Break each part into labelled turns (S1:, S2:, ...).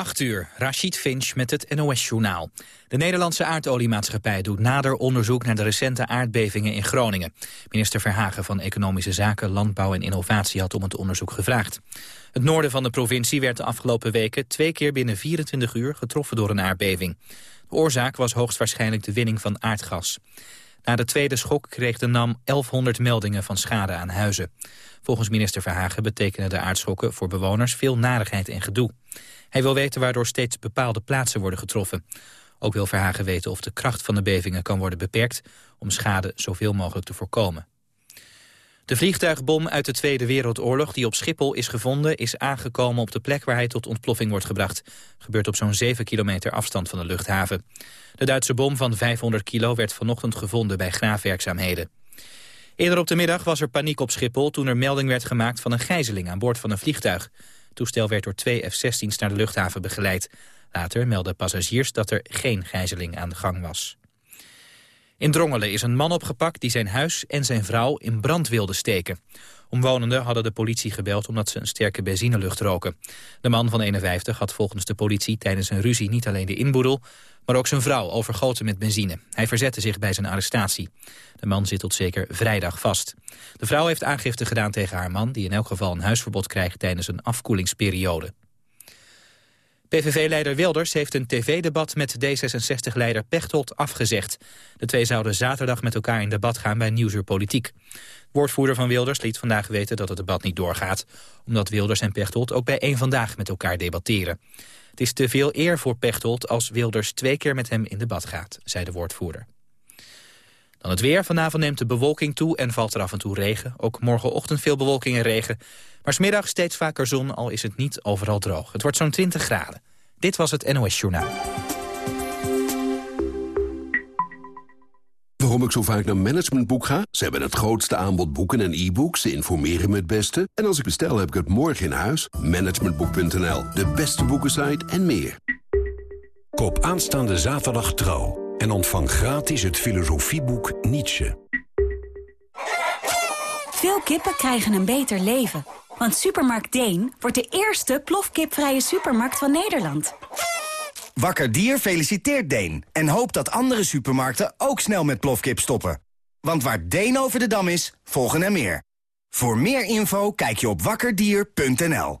S1: 8 uur, Rashid Finch met het NOS-journaal. De Nederlandse aardoliemaatschappij doet nader onderzoek naar de recente aardbevingen in Groningen. Minister Verhagen van Economische Zaken, Landbouw en Innovatie had om het onderzoek gevraagd. Het noorden van de provincie werd de afgelopen weken twee keer binnen 24 uur getroffen door een aardbeving. De oorzaak was hoogstwaarschijnlijk de winning van aardgas. Na de tweede schok kreeg de NAM 1100 meldingen van schade aan huizen. Volgens minister Verhagen betekenen de aardschokken voor bewoners veel narigheid en gedoe. Hij wil weten waardoor steeds bepaalde plaatsen worden getroffen. Ook wil Verhagen weten of de kracht van de bevingen kan worden beperkt... om schade zoveel mogelijk te voorkomen. De vliegtuigbom uit de Tweede Wereldoorlog die op Schiphol is gevonden... is aangekomen op de plek waar hij tot ontploffing wordt gebracht. Gebeurt op zo'n 7 kilometer afstand van de luchthaven. De Duitse bom van 500 kilo werd vanochtend gevonden bij graafwerkzaamheden. Eerder op de middag was er paniek op Schiphol toen er melding werd gemaakt van een gijzeling aan boord van een vliegtuig. Het toestel werd door twee F-16's naar de luchthaven begeleid. Later meldden passagiers dat er geen gijzeling aan de gang was. In Drongelen is een man opgepakt die zijn huis en zijn vrouw in brand wilde steken. Omwonenden hadden de politie gebeld omdat ze een sterke benzinelucht roken. De man van 51 had volgens de politie tijdens een ruzie niet alleen de inboedel... maar ook zijn vrouw overgoten met benzine. Hij verzette zich bij zijn arrestatie. De man zit tot zeker vrijdag vast. De vrouw heeft aangifte gedaan tegen haar man... die in elk geval een huisverbod krijgt tijdens een afkoelingsperiode. PVV-leider Wilders heeft een tv-debat met D66-leider Pechtold afgezegd. De twee zouden zaterdag met elkaar in debat gaan bij Nieuwsuur Politiek. Woordvoerder van Wilders liet vandaag weten dat het debat niet doorgaat... omdat Wilders en Pechtold ook bij één Vandaag met elkaar debatteren. Het is te veel eer voor Pechtold als Wilders twee keer met hem in debat gaat, zei de woordvoerder. Dan het weer. Vanavond neemt de bewolking toe en valt er af en toe regen. Ook morgenochtend veel bewolking en regen. Maar smiddag steeds vaker zon, al is het niet overal droog. Het wordt zo'n 20 graden. Dit was het NOS Journaal.
S2: Waarom ik zo vaak naar Managementboek ga? Ze hebben het grootste aanbod boeken en e-books. Ze informeren me het beste. En als ik bestel, heb ik het morgen in huis. Managementboek.nl, de beste boekensite en meer.
S3: Koop aanstaande zaterdag trouw en ontvang gratis het filosofieboek Nietzsche.
S4: Veel kippen krijgen een beter leven. Want Supermarkt Deen wordt de eerste plofkipvrije supermarkt van Nederland.
S5: Wakker Dier feliciteert Deen en hoopt dat andere supermarkten ook snel met plofkip stoppen. Want waar Deen over de dam is, volgen er meer. Voor meer info kijk je op wakkerdier.nl.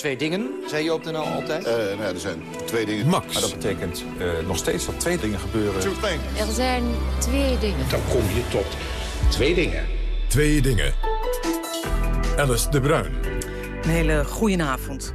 S6: Twee dingen, zei je op de NL altijd?
S7: Uh, nou, er zijn twee dingen.
S8: Max.
S6: Maar dat betekent uh, nog steeds dat twee dingen gebeuren.
S9: Er zijn twee dingen.
S10: Dan kom je tot twee dingen.
S8: Twee dingen. Alice de Bruin.
S11: Een hele goedenavond.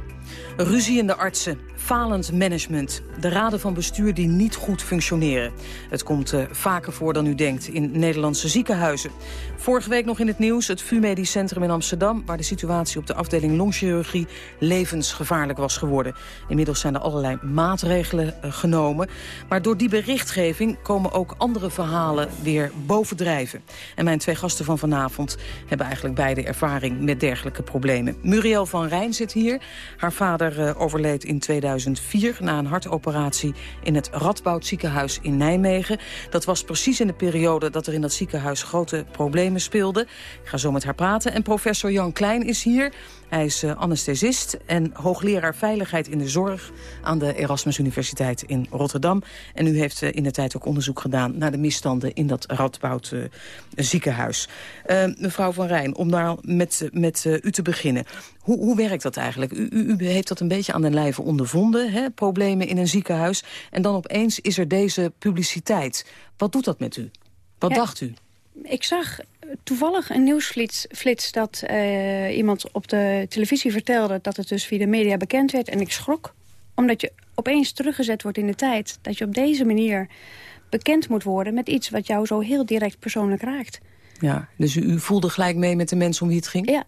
S11: Ruzie in de artsen, falend management. De raden van bestuur die niet goed functioneren. Het komt uh, vaker voor dan u denkt in Nederlandse ziekenhuizen. Vorige week nog in het nieuws het VU Medisch Centrum in Amsterdam... waar de situatie op de afdeling longchirurgie levensgevaarlijk was geworden. Inmiddels zijn er allerlei maatregelen uh, genomen. Maar door die berichtgeving komen ook andere verhalen weer bovendrijven. En mijn twee gasten van vanavond hebben eigenlijk beide ervaring met dergelijke problemen. Muriel van Rijn zit hier. Haar vader uh, overleed in 2004 na een hartoperatie in het Radboud ziekenhuis in Nijmegen. Dat was precies in de periode dat er in dat ziekenhuis grote problemen speelde. Ik ga zo met haar praten. En professor Jan Klein is hier. Hij is anesthesist en hoogleraar veiligheid in de zorg... aan de Erasmus Universiteit in Rotterdam. En u heeft uh, in de tijd ook onderzoek gedaan... naar de misstanden in dat Radboud uh, ziekenhuis. mevrouw Van Rijn, om daar met, met u te beginnen. Hoe, hoe werkt dat eigenlijk? U, u, u, heeft dat een beetje aan de lijve ondervonden, hè? problemen in een ziekenhuis. En dan opeens is er deze publiciteit. Wat doet dat met u? Wat ja. dacht u?
S9: Ik zag toevallig een nieuwsflits dat uh, iemand op de televisie vertelde... dat het dus via de media bekend werd. En ik schrok, omdat je opeens teruggezet wordt in de tijd. Dat je op deze manier bekend moet worden met iets wat jou zo heel direct persoonlijk raakt.
S11: Ja, dus u, u voelde gelijk mee met de mensen om wie het ging?
S9: Ja,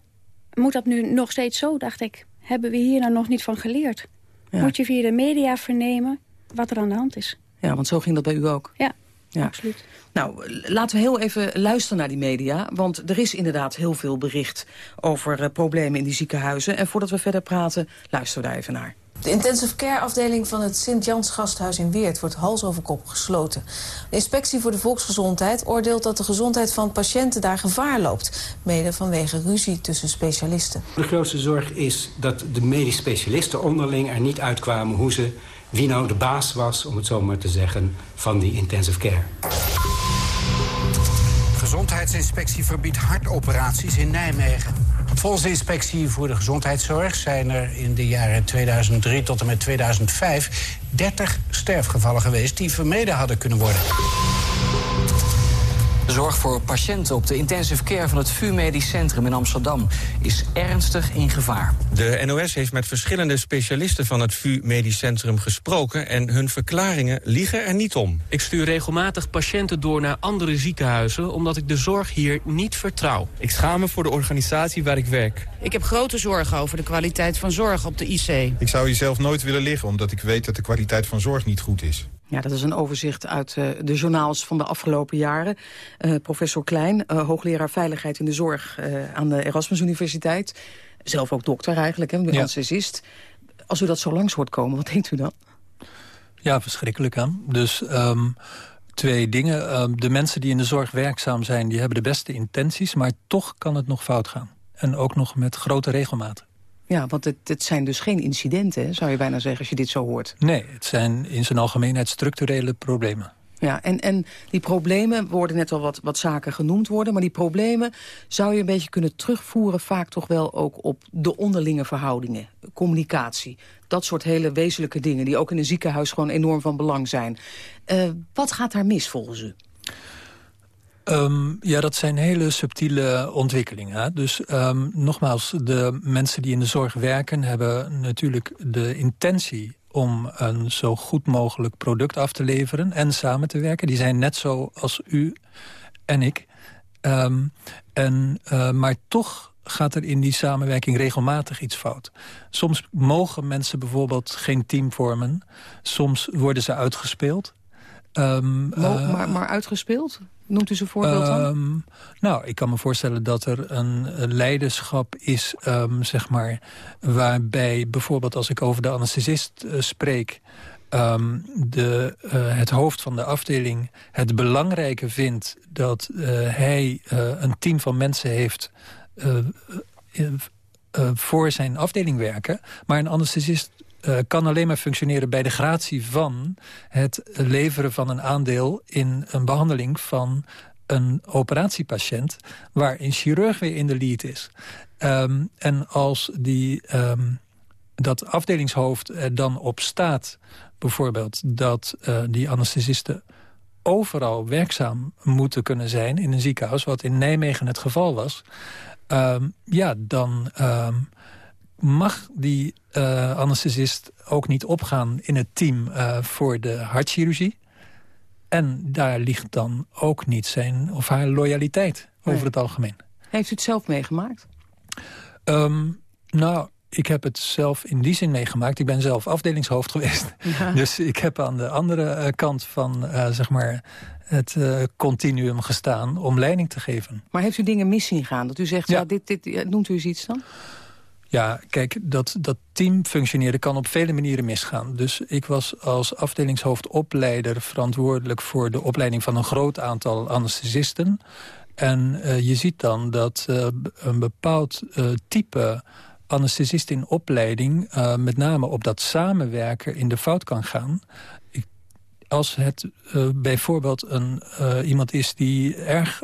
S9: moet dat nu nog steeds zo, dacht ik. hebben we hier nou nog niet van geleerd? Moet je via de media vernemen wat er aan de hand is.
S11: Ja, want zo ging dat bij u ook.
S9: Ja, ja. absoluut.
S11: Nou, laten we heel even luisteren naar die media. Want er is inderdaad heel veel bericht over uh, problemen in die ziekenhuizen. En voordat we verder praten, luisteren we daar even naar.
S7: De intensive care afdeling van het Sint-Jans Gasthuis in Weert wordt hals over kop gesloten. De inspectie voor de volksgezondheid oordeelt dat de gezondheid van patiënten daar gevaar loopt. Mede vanwege ruzie tussen specialisten.
S12: De grootste zorg is dat de medisch specialisten onderling er niet uitkwamen hoe ze, wie nou de baas was, om het zo maar te zeggen, van die intensive care.
S13: Gezondheidsinspectie verbiedt hartoperaties in Nijmegen. Volgens de inspectie voor de gezondheidszorg zijn er in de jaren 2003 tot en met 2005 30 sterfgevallen geweest die vermeden hadden kunnen worden.
S14: De zorg voor patiënten op de intensive care van het VU Medisch Centrum in Amsterdam is ernstig in gevaar.
S15: De NOS heeft met verschillende specialisten van het VU Medisch Centrum gesproken en hun verklaringen liegen er niet om.
S16: Ik stuur regelmatig patiënten door naar andere ziekenhuizen omdat ik de zorg hier niet vertrouw.
S17: Ik schaam me voor de organisatie waar ik werk.
S18: Ik heb grote zorgen over de kwaliteit van zorg op de IC.
S19: Ik zou hier zelf nooit willen liggen omdat ik weet dat de kwaliteit van zorg niet goed is.
S11: Ja, dat is een overzicht uit uh, de journaals van de afgelopen jaren. Uh, professor Klein, uh, hoogleraar Veiligheid in de Zorg aan de Erasmus Universiteit. Zelf ook dokter eigenlijk, hè, ja. anesthesist. Als u dat zo langs hoort komen, wat denkt u dan?
S20: Ja, verschrikkelijk aan. Dus um, twee dingen. Um, de mensen die in de zorg werkzaam zijn, die hebben de beste intenties... maar toch kan het nog fout gaan. En ook nog met grote regelmaat.
S11: Ja, want het, het zijn dus geen incidenten, zou je bijna zeggen, als je dit zo hoort.
S20: Nee, het zijn in zijn algemeenheid structurele problemen.
S11: Ja, en, en die problemen worden net al wat, wat zaken genoemd worden... maar die problemen zou je een beetje kunnen terugvoeren... vaak toch wel ook op de onderlinge verhoudingen, communicatie. Dat soort hele wezenlijke dingen die ook in een ziekenhuis gewoon enorm van belang zijn. Uh, wat gaat daar mis volgens u?
S20: Um, ja, dat zijn hele subtiele ontwikkelingen. Hè? Dus um, nogmaals, de mensen die in de zorg werken... hebben natuurlijk de intentie om een zo goed mogelijk product af te leveren... en samen te werken. Die zijn net zo als u en ik. Um, en, uh, maar toch gaat er in die samenwerking regelmatig iets fout. Soms mogen mensen bijvoorbeeld geen team vormen. Soms worden ze uitgespeeld.
S11: Um, uh, maar, maar uitgespeeld? Noemt u ze voorbeeld dan? Um,
S20: nou, ik kan me voorstellen dat er een leiderschap is, um, zeg maar... waarbij bijvoorbeeld als ik over de anesthesist uh, spreek... Um, de, uh, het hoofd van de afdeling het belangrijke vindt... dat hij een team van mensen heeft voor zijn afdeling werken... maar een anesthesist uh, kan alleen maar functioneren bij de gratie van het leveren van een aandeel in een behandeling van een operatiepatiënt waar een chirurg weer in de lead is. Um, en als die, um, dat afdelingshoofd er dan op staat, bijvoorbeeld dat uh, die anesthesisten overal werkzaam moeten kunnen zijn in een ziekenhuis, wat in Nijmegen het geval was, um, ja, dan mag die uh, anesthesist ook niet opgaan in het team uh, voor de hartchirurgie. En daar ligt dan ook niet zijn of haar loyaliteit over het algemeen.
S11: Heeft u het zelf meegemaakt?
S20: Um, nou, ik heb het zelf in die zin meegemaakt. Ik ben zelf afdelingshoofd geweest. Ja. Dus ik heb aan de andere uh, kant van zeg maar het uh, continuum gestaan om leiding te geven.
S11: Maar heeft u dingen mis zien gaan? Dat u zegt, ja. ja dit, dit, noemt u eens iets dan?
S20: Ja, kijk, dat, dat team functioneren kan op vele manieren misgaan. Dus ik was als afdelingshoofdopleider verantwoordelijk... voor de opleiding van een groot aantal anesthesisten. En uh, je ziet dan dat uh, een bepaald uh, type anesthesist in opleiding... met name op dat samenwerken in de fout kan gaan als het bijvoorbeeld een, iemand is die erg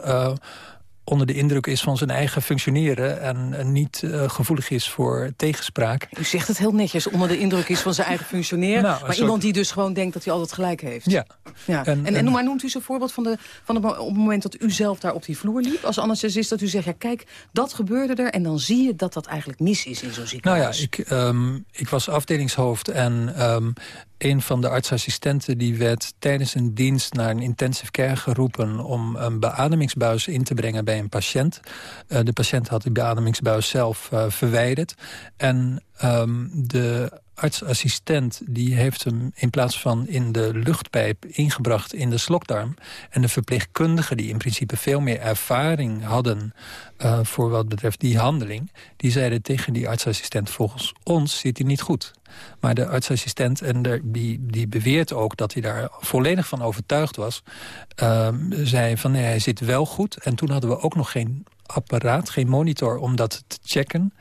S20: onder de indruk is van zijn eigen functioneren... en niet uh, gevoelig is voor tegenspraak.
S11: U zegt het heel netjes, onder de indruk is van zijn eigen functioneren... Nou, maar soort... iemand die dus gewoon denkt dat hij altijd gelijk heeft.
S20: Ja.
S11: ja. En, en, en, maar noemt u zo'n voorbeeld van, de, van het, op het moment dat u zelf daar op die vloer liep... als anesthesist dat u zegt, ja kijk, dat gebeurde er... en dan zie je dat dat eigenlijk mis is in zo'n ziekenhuis.
S20: Nou ja, ik, um, ik was afdelingshoofd en um, een van de artsassistenten die werd tijdens een dienst naar een intensive care geroepen om een beademingsbuis in te brengen bij een patiënt. Uh, de patiënt had die beademingsbuis zelf uh, verwijderd. En um, de artsassistent die heeft hem in plaats van in de luchtpijp ingebracht in de slokdarm. En de verpleegkundigen die in principe veel meer ervaring hadden uh, voor wat betreft die handeling. Die zeiden tegen die artsassistent volgens ons zit hij niet goed. Maar de artsassistent en de, die, die beweert ook dat hij daar volledig van overtuigd was. Uh, zei van nee hij zit wel goed. En toen hadden we ook nog geen apparaat, geen monitor om dat te checken.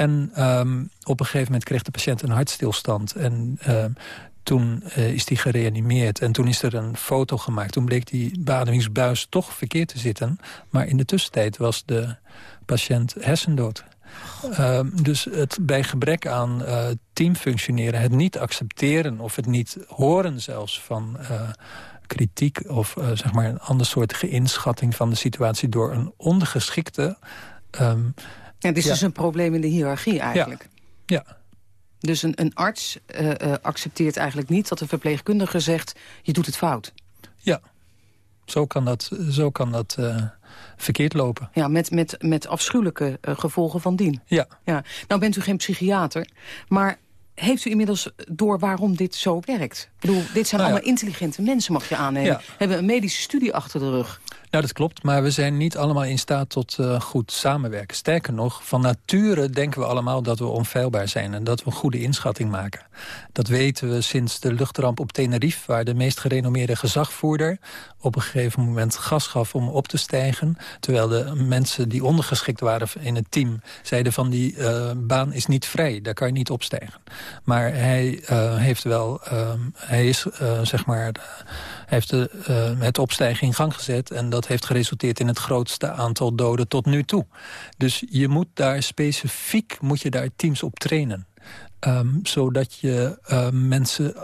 S20: En um, op een gegeven moment kreeg de patiënt een hartstilstand. En uh, toen uh, is die gereanimeerd. En toen is er een foto gemaakt. Toen bleek die beademingsbuis toch verkeerd te zitten. Maar in de tussentijd was de patiënt hersendood. Uh, dus het bij gebrek aan uh, teamfunctioneren, het niet accepteren... of het niet horen zelfs van uh, kritiek... of zeg maar een ander soort inschatting van de situatie... door een ondergeschikte... Um,
S11: ja, dit is ja. dus een probleem in de hiërarchie eigenlijk.
S20: Ja. ja.
S11: Dus een, een arts uh, uh, accepteert eigenlijk niet dat de verpleegkundige zegt... je doet het fout.
S20: Ja, zo kan dat, zo kan dat uh, verkeerd lopen.
S11: Ja, met, met, met afschuwelijke gevolgen van dien.
S20: Ja.
S11: ja. Nou bent u geen psychiater, maar heeft u inmiddels door waarom dit zo werkt? Ik bedoel, dit zijn nou allemaal intelligente mensen, mag je aannemen. Ja. Hebben een medische studie achter de rug.
S20: Nou, dat klopt, maar we zijn niet allemaal in staat tot uh, goed samenwerken. Sterker nog, van nature denken we allemaal dat we onfeilbaar zijn... en dat we een goede inschatting maken. Dat weten we sinds de luchtramp op Tenerife... waar de meest gerenommeerde gezagvoerder op een gegeven moment gas gaf om op te stijgen... terwijl de mensen die ondergeschikt waren in het team... zeiden van die uh, baan is niet vrij, daar kan je niet opstijgen. Maar hij uh, heeft wel, hij is zeg maar heeft de, het opstijgen in gang gezet. En dat heeft geresulteerd in het grootste aantal doden tot nu toe. Dus je moet daar specifiek moet je daar teams op trainen. Um, zodat je uh, mensen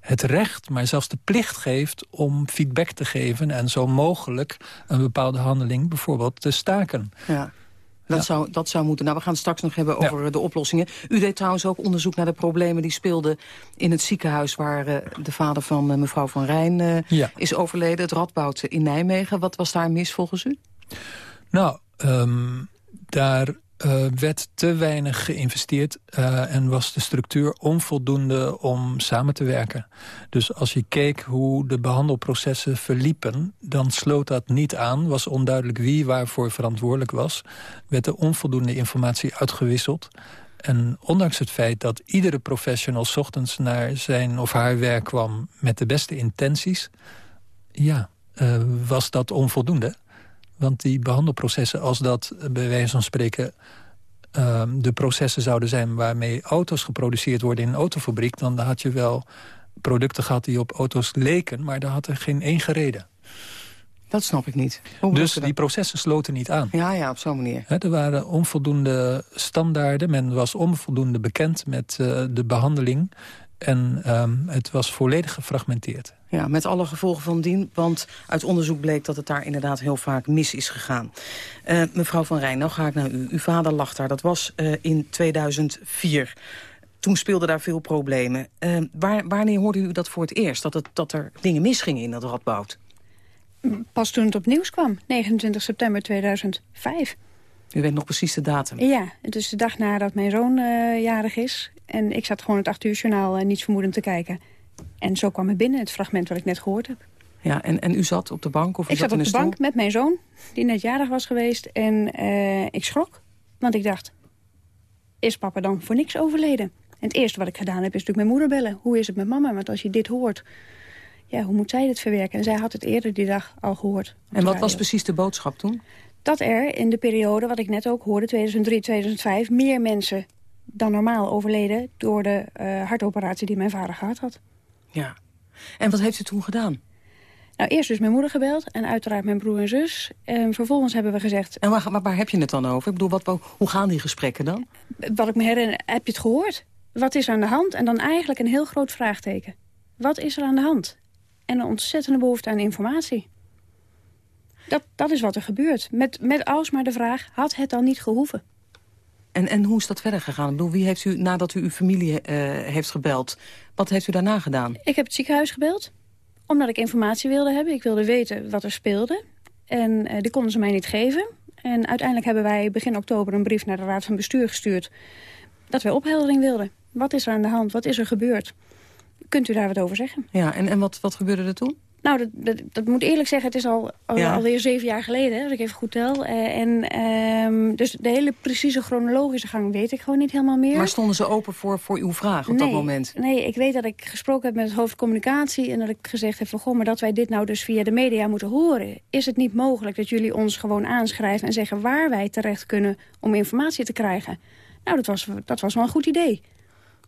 S20: het recht, maar zelfs de plicht geeft om feedback te geven... en zo mogelijk een bepaalde handeling bijvoorbeeld te staken.
S11: Ja. Dat, ja. zou, dat zou moeten. Nou, we gaan het straks nog hebben over ja. de oplossingen. U deed trouwens ook onderzoek naar de problemen die speelden in het ziekenhuis... waar uh, de vader van uh, mevrouw Van Rijn uh, ja. is overleden, het Radboud in Nijmegen. Wat was daar mis volgens u?
S20: Nou, um, daar uh, werd te weinig geïnvesteerd uh, en was de structuur onvoldoende om samen te werken. Dus als je keek hoe de behandelprocessen verliepen... dan sloot dat niet aan, was onduidelijk wie waarvoor verantwoordelijk was. Werd er onvoldoende informatie uitgewisseld. En ondanks het feit dat iedere professional... Ochtends naar zijn of haar werk kwam met de beste intenties... ja, uh, was dat onvoldoende. Want die behandelprocessen, als dat bij wijze van spreken... Uh, de processen zouden zijn waarmee auto's geproduceerd worden in een autofabriek... dan had je wel producten gehad die op auto's leken... maar daar had er geen één gereden.
S11: Dat snap ik niet.
S20: dus die processen sloten niet aan.
S11: Ja, ja, op zo'n manier.
S20: He, er waren onvoldoende standaarden. Men was onvoldoende bekend met uh, de behandeling. En um, het was volledig gefragmenteerd.
S11: Ja, met alle gevolgen van dien, want uit onderzoek bleek dat het daar inderdaad heel vaak mis is gegaan. Uh, mevrouw Van Rijn, nou ga ik naar u. Uw vader lag daar, dat was uh, in 2004. Toen speelden daar veel problemen. Uh, waar, wanneer hoorde u dat voor het eerst, dat, het, dat er dingen misgingen in dat radboud?
S9: Pas toen het op nieuws kwam, 29 september 2005.
S11: U weet nog precies de datum?
S9: Ja, het is de dag nadat mijn zoon jarig is. En ik zat gewoon het acht uur journaal niets vermoedend te kijken. En zo kwam het binnen, het fragment wat ik net gehoord heb.
S11: Ja, en, en u zat op de bank? Of
S9: ik
S11: zat,
S9: zat op
S11: de
S9: bank met mijn zoon, die net jarig was geweest. En uh, ik schrok, want ik dacht... is papa dan voor niks overleden? En het eerste wat ik gedaan heb, is natuurlijk mijn moeder bellen. Hoe is het met mama? Want als je dit hoort, ja, hoe moet zij dit verwerken? En zij had het eerder die dag al gehoord.
S11: En wat was precies de boodschap toen?
S9: Dat er in de periode, wat ik net ook hoorde, 2003, 2005... meer mensen dan normaal overleden door de uh, hartoperatie die mijn vader gehad had.
S11: Ja. En wat heeft u toen gedaan?
S9: Nou, eerst dus mijn moeder gebeld en uiteraard mijn broer en zus. En vervolgens hebben we gezegd...
S11: En waar, waar, waar heb je het dan over? Ik bedoel, wat, hoe gaan die gesprekken dan?
S9: Wat ik me herinner, heb je het gehoord? Wat is er aan de hand? En dan eigenlijk een heel groot vraagteken. Wat is er aan de hand? En een ontzettende behoefte aan informatie. Dat, dat is wat er gebeurt. Met, met alsmaar de vraag, had het dan niet gehoeven?
S11: En, en hoe is dat verder gegaan? Ik bedoel, wie heeft u, nadat u uw familie uh, heeft gebeld, wat heeft u daarna gedaan?
S9: Ik heb het ziekenhuis gebeld, omdat ik informatie wilde hebben. Ik wilde weten wat er speelde. En uh, die konden ze mij niet geven. En uiteindelijk hebben wij begin oktober een brief naar de Raad van Bestuur gestuurd... dat wij opheldering wilden. Wat is er aan de hand? Wat is er gebeurd? Kunt u daar wat over zeggen?
S11: Ja, en, en wat, wat gebeurde er toen?
S9: Nou, dat, dat, dat, moet eerlijk zeggen, het is al, al ja. alweer zeven jaar geleden, hè, als ik even goed tel. Uh, en, um, dus de hele precieze chronologische gang weet ik gewoon niet helemaal meer.
S11: Maar stonden ze open voor, voor uw vraag op
S9: nee,
S11: dat moment?
S9: Nee, ik weet dat ik gesproken heb met het hoofd communicatie... en dat ik gezegd heb van, goh, maar dat wij dit nou dus via de media moeten horen... is het niet mogelijk dat jullie ons gewoon aanschrijven en zeggen... waar wij terecht kunnen om informatie te krijgen? Nou, dat was, dat was wel een goed idee.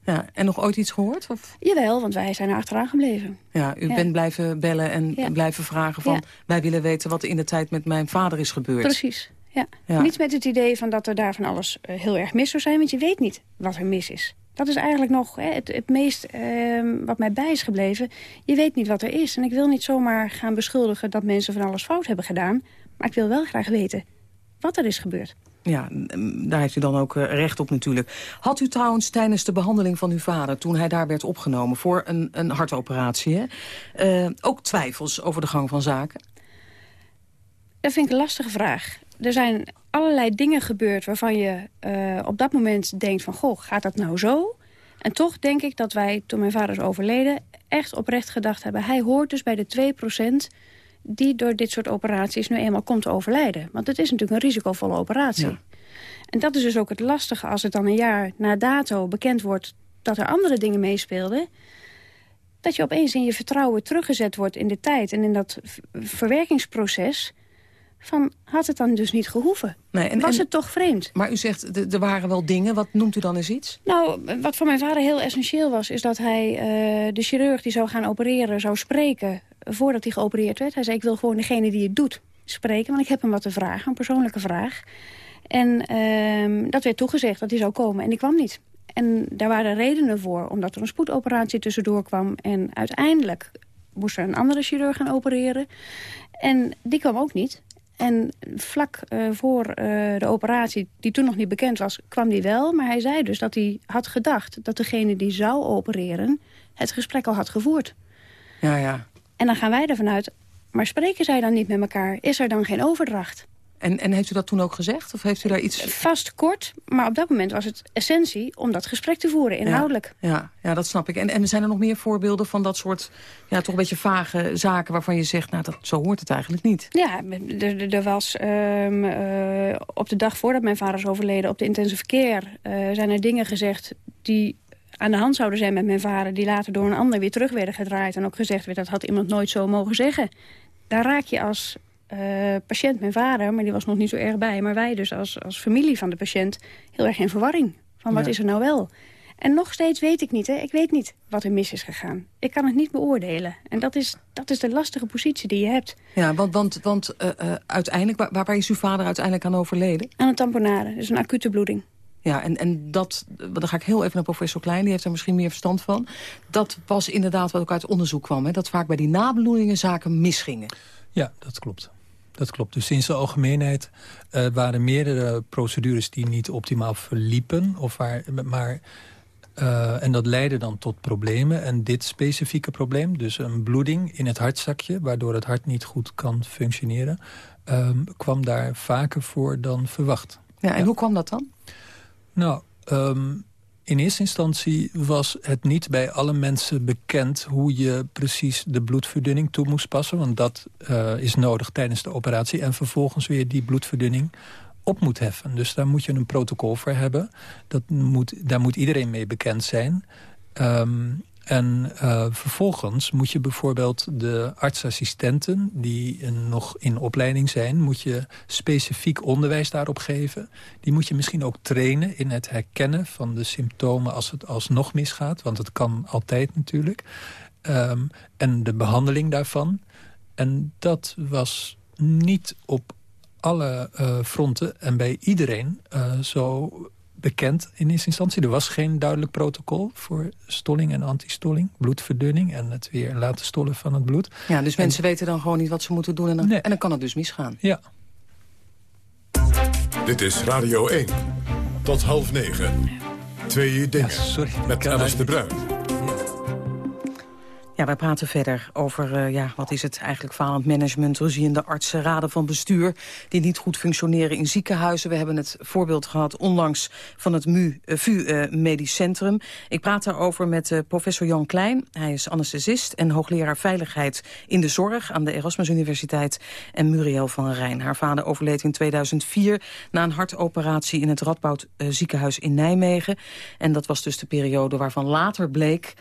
S11: Ja, en nog ooit iets gehoord? Of?
S9: Jawel, want wij zijn er achteraan gebleven.
S11: Ja, u ja. bent blijven bellen en ja. blijven vragen van... wij willen weten wat er in de tijd met mijn vader is gebeurd.
S9: Precies, ja. Niet met het idee van dat er daar van alles uh, heel erg mis zou zijn... want je weet niet wat er mis is. Dat is eigenlijk nog hè, het, het, meest uh, wat mij bij is gebleven. Je weet niet wat er is. En ik wil niet zomaar gaan beschuldigen dat mensen van alles fout hebben gedaan. Maar ik wil wel graag weten wat er is gebeurd.
S11: Ja, daar heeft u dan ook recht op natuurlijk. Had u trouwens tijdens de behandeling van uw vader... toen hij daar werd opgenomen voor een, een hartoperatie... Hè, uh, ook twijfels over de gang van zaken?
S9: Dat vind ik een lastige vraag. Er zijn allerlei dingen gebeurd waarvan je uh, op dat moment denkt van... goh, gaat dat nou zo? En toch denk ik dat wij, toen mijn vader is overleden... echt oprecht gedacht hebben... hij hoort dus bij de 2% die door dit soort operaties nu eenmaal komt te overlijden. Want het is natuurlijk een risicovolle operatie. Ja. En dat is dus ook het lastige als het dan een jaar na dato bekend wordt... dat er andere dingen meespeelden... dat je opeens in je vertrouwen teruggezet wordt in de tijd... en in dat verwerkingsproces van had het dan dus niet gehoeven. Nee, en, Was en, het toch vreemd?
S11: Maar u zegt, er waren wel dingen. Wat noemt u dan eens iets?
S9: Nou, wat voor mijn vader heel essentieel was... is dat hij uh, de chirurg die zou gaan opereren zou spreken... voordat hij geopereerd werd. Hij zei, ik wil gewoon degene die het doet spreken... want ik heb hem wat te vragen, een persoonlijke vraag. En uh, dat werd toegezegd dat hij zou komen en die kwam niet. En daar waren redenen voor, omdat er een spoedoperatie tussendoor kwam... en uiteindelijk moest er een andere chirurg gaan opereren. En die kwam ook niet. En vlak uh, voor uh, de operatie, die toen nog niet bekend was, kwam die wel. Maar hij zei dus dat hij had gedacht dat degene die zou opereren... het gesprek al had gevoerd.
S11: Ja, ja.
S9: En dan gaan wij ervan uit, maar spreken zij dan niet met elkaar? Is er dan geen overdracht?
S11: En, en heeft u dat toen ook gezegd? Of heeft u daar iets...
S9: Vast kort, maar op dat moment was het essentie om dat gesprek te voeren, inhoudelijk.
S11: Ja, ja, ja dat snap ik. En, en zijn er nog meer voorbeelden van dat soort, ja, toch een beetje vage zaken... waarvan je zegt, nou, dat, zo hoort het eigenlijk niet?
S9: Ja, er, er was um, uh, op de dag voordat mijn vader is overleden... op de intensive care uh, zijn er dingen gezegd die aan de hand zouden zijn met mijn vader... die later door een ander weer terug werden gedraaid... en ook gezegd werd, dat had iemand nooit zo mogen zeggen. Daar raak je als uh, patiënt, mijn vader, maar die was nog niet zo erg bij. Maar wij dus als, als familie van de patiënt heel erg in verwarring. Van wat ja. is er nou wel? En nog steeds weet ik niet, hè? ik weet niet wat er mis is gegaan. Ik kan het niet beoordelen. En dat is, dat is de lastige positie die je hebt.
S11: Ja, want, want, want uh, uh, uiteindelijk, waar, waar is uw vader uiteindelijk aan overleden?
S9: Aan een tamponade, dus een acute bloeding.
S11: Ja, en, en dat, dan ga ik heel even naar professor Klein, die heeft er misschien meer verstand van. Dat was inderdaad wat ook uit onderzoek kwam, hè? dat vaak bij die nabloedingen zaken misgingen.
S20: Ja, dat klopt. Dat klopt. Dus sinds de algemeenheid uh, waren meerdere procedures die niet optimaal verliepen. Of waar, maar, uh, en dat leidde dan tot problemen. En dit specifieke probleem, dus een bloeding in het hartzakje... waardoor het hart niet goed kan functioneren... Um, kwam daar vaker voor dan verwacht.
S11: Ja, en ja. hoe kwam dat dan?
S20: Nou, um, in eerste instantie was het niet bij alle mensen bekend... hoe je precies de bloedverdunning toe moest passen. Want dat uh, is nodig tijdens de operatie. En vervolgens weer die bloedverdunning op moet heffen. Dus daar moet je een protocol voor hebben. Dat moet, daar moet iedereen mee bekend zijn. Um, en uh, vervolgens moet je bijvoorbeeld de artsassistenten... die nog in opleiding zijn, moet je specifiek onderwijs daarop geven. Die moet je misschien ook trainen in het herkennen van de symptomen... als het alsnog misgaat, want het kan altijd natuurlijk. Um, en de behandeling daarvan. En dat was niet op alle uh, fronten en bij iedereen uh, zo bekend in eerste instantie. Er was geen duidelijk protocol voor stolling en antistolling. Bloedverdunning en het weer laten stollen van het bloed.
S11: Ja, dus mensen weten dan gewoon niet wat ze moeten doen en dan, nee. en dan kan het dus misgaan.
S20: Ja.
S8: Dit is Radio 1. Tot half negen. Twee dingen.
S20: sorry.
S8: Met Alice de Bruin.
S11: Ja, wij praten verder over, uh, ja, wat is het eigenlijk, falend management, ruzie in de artsen, raden van bestuur, die niet goed functioneren in ziekenhuizen. We hebben het voorbeeld gehad onlangs van het MU, uh, VU uh, Medisch Centrum. Ik praat daarover met professor Jan Klein. Hij is anesthesist en hoogleraar veiligheid in de zorg aan de Erasmus Universiteit. En Muriel van Rijn. Haar vader overleed in 2004 na een hartoperatie in het Radboud ziekenhuis in Nijmegen. En dat was dus de periode waarvan later bleek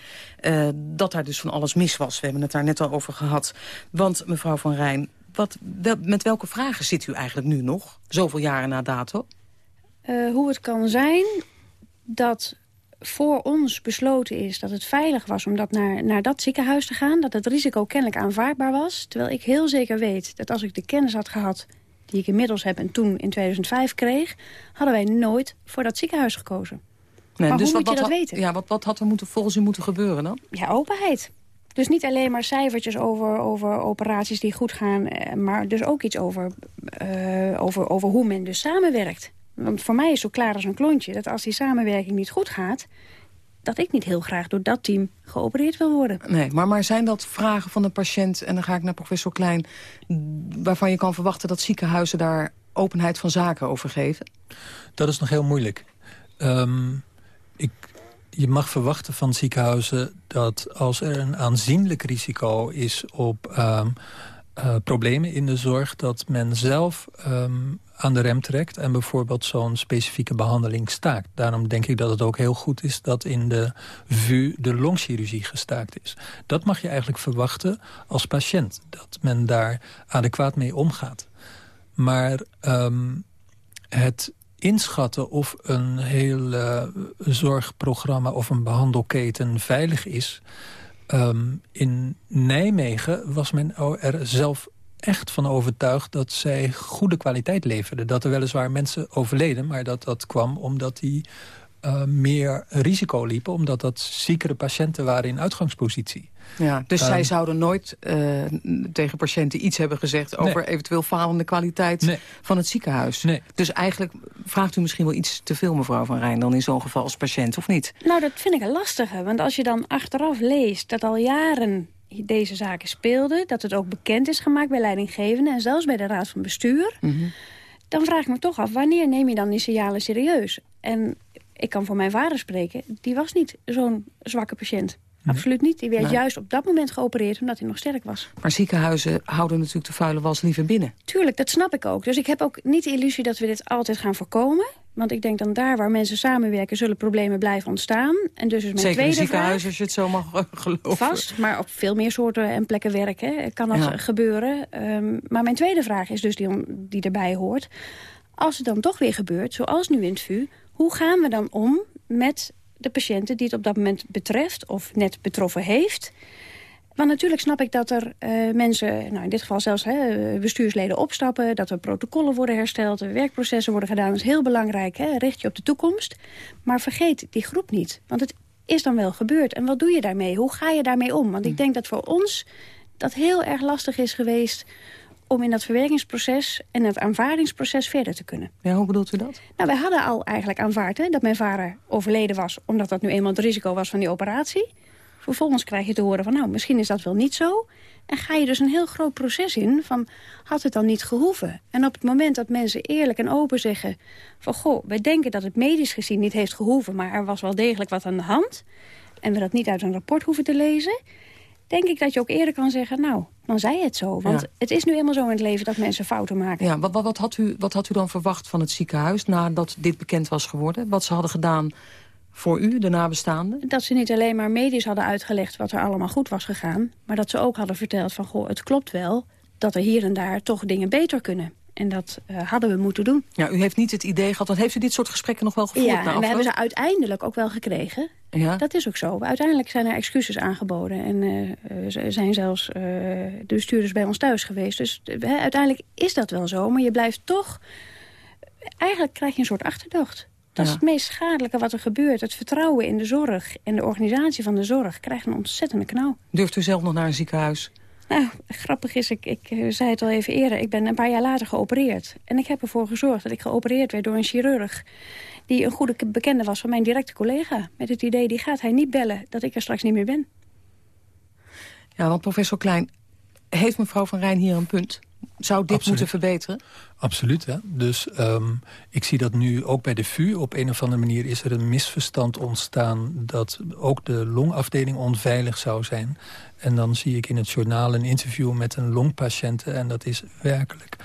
S11: dat daar dus van alles alles mis was. We hebben het daar net al over gehad. Want mevrouw Van Rijn, wat, wel, met welke vragen zit u eigenlijk nu nog? Zoveel jaren na dato?
S9: Uh, hoe het kan zijn dat voor ons besloten is dat het veilig was om dat naar, naar dat ziekenhuis te gaan. Dat het risico kennelijk aanvaardbaar was. Terwijl ik heel zeker weet dat als ik de kennis had gehad die ik inmiddels heb en toen in 2005 kreeg... hadden wij nooit voor dat ziekenhuis gekozen. Nee, maar dus hoe wat, moet je dat weten?
S11: Ja, wat, wat had er moeten, volgens u moeten gebeuren dan?
S9: Ja, openheid. Dus niet alleen maar cijfertjes over, over operaties die goed gaan... Eh, maar dus ook iets over, uh, over, over hoe men dus samenwerkt. Want voor mij is zo klaar als een klontje... dat als die samenwerking niet goed gaat... dat ik niet heel graag door dat team geopereerd wil worden.
S11: Nee, maar, maar zijn dat vragen van de patiënt... en dan ga ik naar professor Klein... waarvan je kan verwachten dat ziekenhuizen daar openheid van zaken over geven?
S20: Dat is nog heel moeilijk. Um, ik je mag verwachten van ziekenhuizen dat als er een aanzienlijk risico is op um, uh, problemen in de zorg... dat men zelf um, aan de rem trekt en bijvoorbeeld zo'n specifieke behandeling staakt. Daarom denk ik dat het ook heel goed is dat in de VU de longchirurgie gestaakt is. Dat mag je eigenlijk verwachten als patiënt, dat men daar adequaat mee omgaat. Maar um, het inschatten of een heel uh, zorgprogramma of een behandelketen veilig is. Um, in Nijmegen was men er zelf echt van overtuigd dat zij goede kwaliteit leverden. Dat er weliswaar mensen overleden, maar dat dat kwam omdat die uh, meer risico liepen... omdat dat ziekere patiënten waren in uitgangspositie.
S11: Ja, dus zij ehm, zouden nooit uh, tegen patiënten iets hebben gezegd... over eventueel falende kwaliteit van het ziekenhuis.
S20: Nee.
S11: Dus eigenlijk vraagt u misschien wel iets te veel, mevrouw Van Rijn... dan in zo'n geval als patiënt, of niet?
S9: Nou, dat vind ik een lastige. Want als je dan achteraf leest dat al jaren deze zaken speelden... dat het ook bekend is gemaakt bij leidinggevenden... en zelfs bij de Raad van Bestuur... Mm dan vraag ik me toch af, wanneer neem je dan die signalen serieus? En ik kan voor mijn vader spreken, die was niet zo'n zwakke patiënt. Absoluut niet. Die werd juist op dat moment geopereerd omdat hij nog sterk was.
S11: Maar ziekenhuizen houden natuurlijk de vuile was liever binnen.
S9: Tuurlijk, dat snap ik ook. Dus ik heb ook niet de illusie dat we dit altijd gaan voorkomen. Want ik denk dan daar waar mensen samenwerken... zullen problemen blijven ontstaan. En dus is mijn
S11: Zeker
S9: tweede
S11: ziekenhuis,
S9: vraag,
S11: als je het zo mag geloven.
S9: Vast, maar op veel meer soorten en plekken werken kan dat gebeuren. Um, maar mijn tweede vraag is dus die, die erbij hoort. Als het dan toch weer gebeurt, zoals nu in het VU... hoe gaan we dan om met de patiënten die het op dat moment betreft... of net betroffen heeft... Want natuurlijk snap ik dat er uh, mensen, nou in dit geval zelfs hè, bestuursleden opstappen... dat er protocollen worden hersteld, werkprocessen worden gedaan. Dat is heel belangrijk, hè, richt je op de toekomst. Maar vergeet die groep niet, want het is dan wel gebeurd. En wat doe je daarmee? Hoe ga je daarmee om? Want ik denk dat voor ons dat heel erg lastig is geweest om in dat verwerkingsproces en het aanvaardingsproces verder te kunnen.
S11: Ja, hoe bedoelt u dat?
S9: Nou, wij hadden al eigenlijk aanvaard hè, dat mijn vader overleden was... omdat dat nu eenmaal het risico was van die operatie. Vervolgens krijg je te horen van, nou, misschien is dat wel niet zo. En ga je dus een heel groot proces in van, had het dan niet gehoeven? En op het moment dat mensen eerlijk en open zeggen... van, goh, wij denken dat het medisch gezien niet heeft gehoeven... maar er was wel degelijk wat aan de hand... en we dat niet uit een rapport hoeven te lezen denk ik dat je ook eerder kan zeggen... nou, dan zei het zo. Want het is nu eenmaal zo in het leven dat mensen fouten maken.
S11: Ja, wat, wat, wat, had u, wat had u dan verwacht van het ziekenhuis nadat dit bekend was geworden? Wat ze hadden gedaan voor u, de nabestaanden?
S9: Dat ze niet alleen maar medisch hadden uitgelegd wat er allemaal goed was gegaan... maar dat ze ook hadden verteld van, goh, het klopt wel... dat er hier en daar toch dingen beter kunnen. En dat uh, hadden we moeten doen.
S11: Ja, u heeft niet het idee gehad, want heeft u dit soort gesprekken nog wel gevoerd?
S9: Ja, en we hebben ze uiteindelijk ook wel gekregen. Ja. Dat is ook zo. Uiteindelijk zijn er excuses aangeboden. En uh, zijn zelfs uh, de bestuurders bij ons thuis geweest. Dus uiteindelijk is dat wel zo. Maar je blijft toch... Eigenlijk krijg je een soort achterdocht. Dat is het meest schadelijke wat er gebeurt. Het vertrouwen in de zorg en de organisatie van de zorg krijgt een ontzettende knauw.
S11: Durft u zelf nog naar een ziekenhuis?
S9: Nou, grappig is, ik, ik eh, zei het al even eerder... ik ben een paar jaar later geopereerd. En ik heb ervoor gezorgd dat ik geopereerd werd door een chirurg... die een goede bekende was van mijn directe collega. Met het idee, die gaat hij niet bellen dat ik er straks niet meer ben.
S11: Ja, want professor Klein, heeft mevrouw Van Rijn hier een punt? Zou dit moeten verbeteren?
S20: Absoluut. Hè? Dus um, ik zie dat nu ook bij de VU. Op een of andere manier is er een misverstand ontstaan... dat ook de longafdeling onveilig zou zijn. En dan zie ik in het journaal een interview met een longpatiënt... en dat is werkelijk